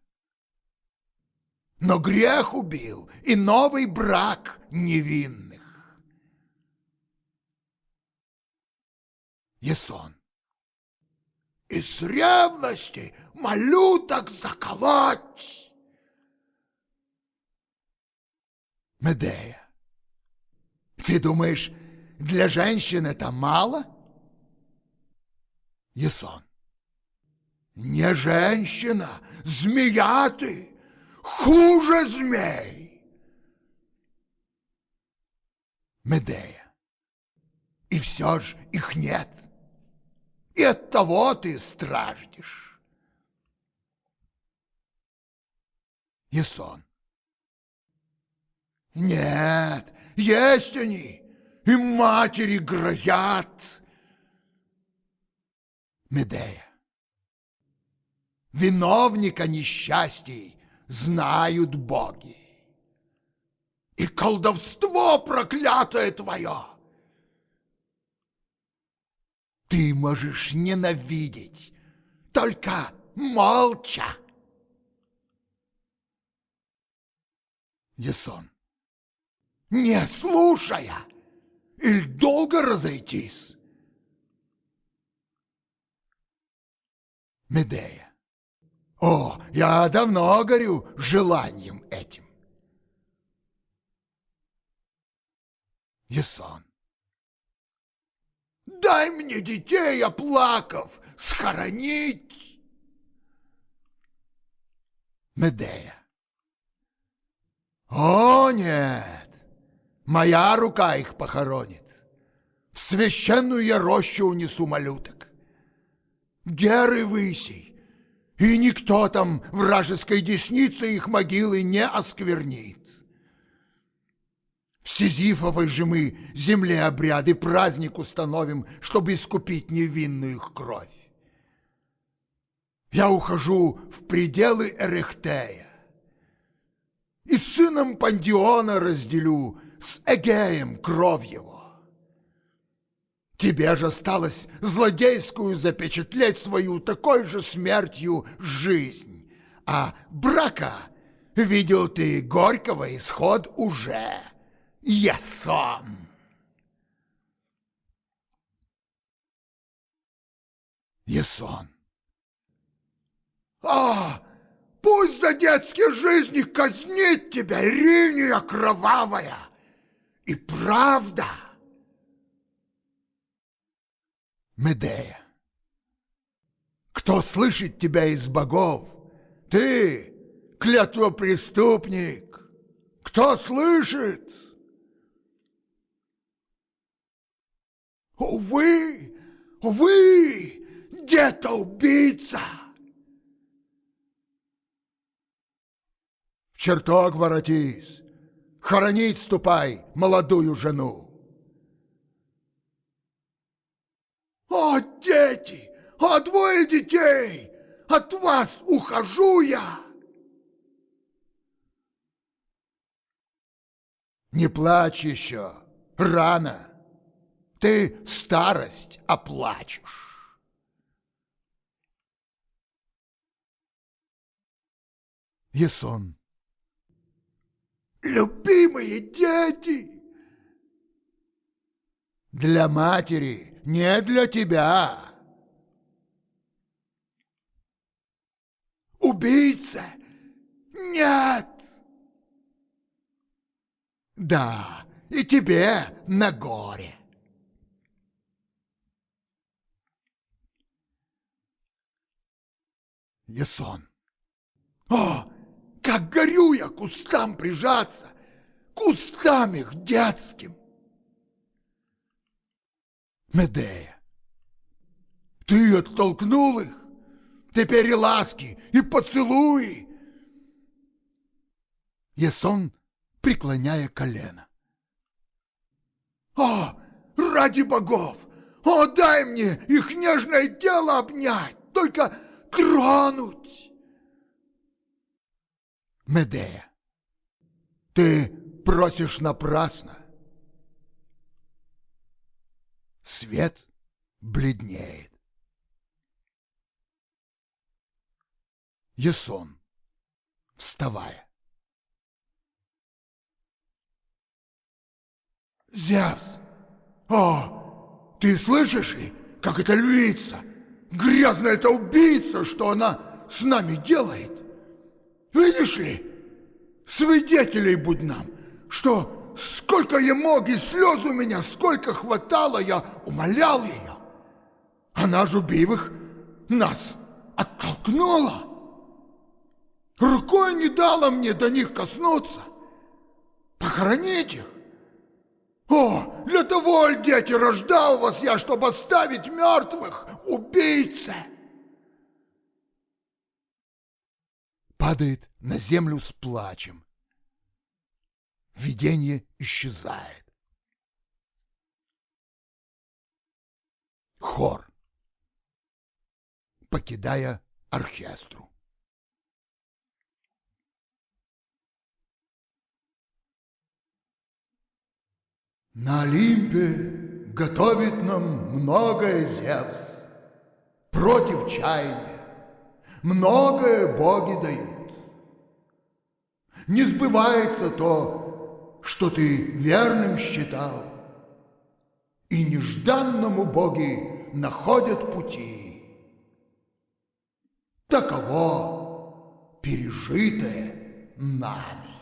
Но грех убил и новый брак невинных. Ясон. Из ревности малюток заколоть. Медея. Ты думаешь, для женщин это мало? Ясон. Не женщина, змея ты, хуже змей. Медея. И все ж их нет. И от того ты страждешь. Ясон. Нет, есть они, и матери грозят. Медея. Виновника несчастий знают боги. И колдовство проклятое твое ты можешь ненавидеть, только молча. Ясон. Не слушая, или долго разойтись? Медея. О, я давно горю желанием этим. Ясон. Дай мне детей, оплаков, схоронить. Медея. О, нет, моя рука их похоронит. В священную я рощу унесу малюток. Геры высей, и никто там вражеской десницы их могилы не осквернит. В Сизифовой же мы земле обряды праздник установим, чтобы искупить невинную их кровь. Я ухожу в пределы Эрехтея и с сыном Пандиона разделю с Эгеем кровь его. Тебе же осталось злодейскую запечатлеть свою такой же смертью жизнь, а брака видел ты горького исход уже я сам. Ясон. А, пусть за детские жизни казнит тебя Ириния кровавая. И правда. Медея. Кто слышит тебя из богов? Ты, клятвопреступник. Кто слышит? Увы, увы, где-то убийца. В чертог воротись, хоронить ступай молодую жену. О, дети, о, двое детей, от вас ухожу я. Не плачь еще, рано ты старость оплачешь. Ясон. Любимые дети! Для матери, не для тебя. Убийца? Нет! Да, и тебе на горе. Ясон. О, как горю я кустам прижаться, кустам их детским. Медея. Ты оттолкнул их, теперь и ласки, и поцелуи. Ясон, преклоняя колено. О, ради богов! О, дай мне их нежное тело обнять, только тронуть! Медея, ты просишь напрасно. Свет бледнеет. Ясон, вставая. Зевс! О, ты слышишь ли, как это львица? Грязная эта убийца, что она с нами делает? Видишь ли, свидетелей будь нам, что сколько я мог и слез у меня, сколько хватало, я умолял ее. Она же убивых нас оттолкнула. Рукой не дала мне до них коснуться. Похоронить их. О, для того, дети, рождал вас я, чтобы оставить мертвых, убийце!» Падает на землю с плачем. Видение исчезает. Хор, покидая оркестру. На Олимпе готовит нам многое Зевс против чаяния, многое боги дают. Не сбывается то, что ты верным считал, и нежданному боги находят пути. Таково пережитое нами.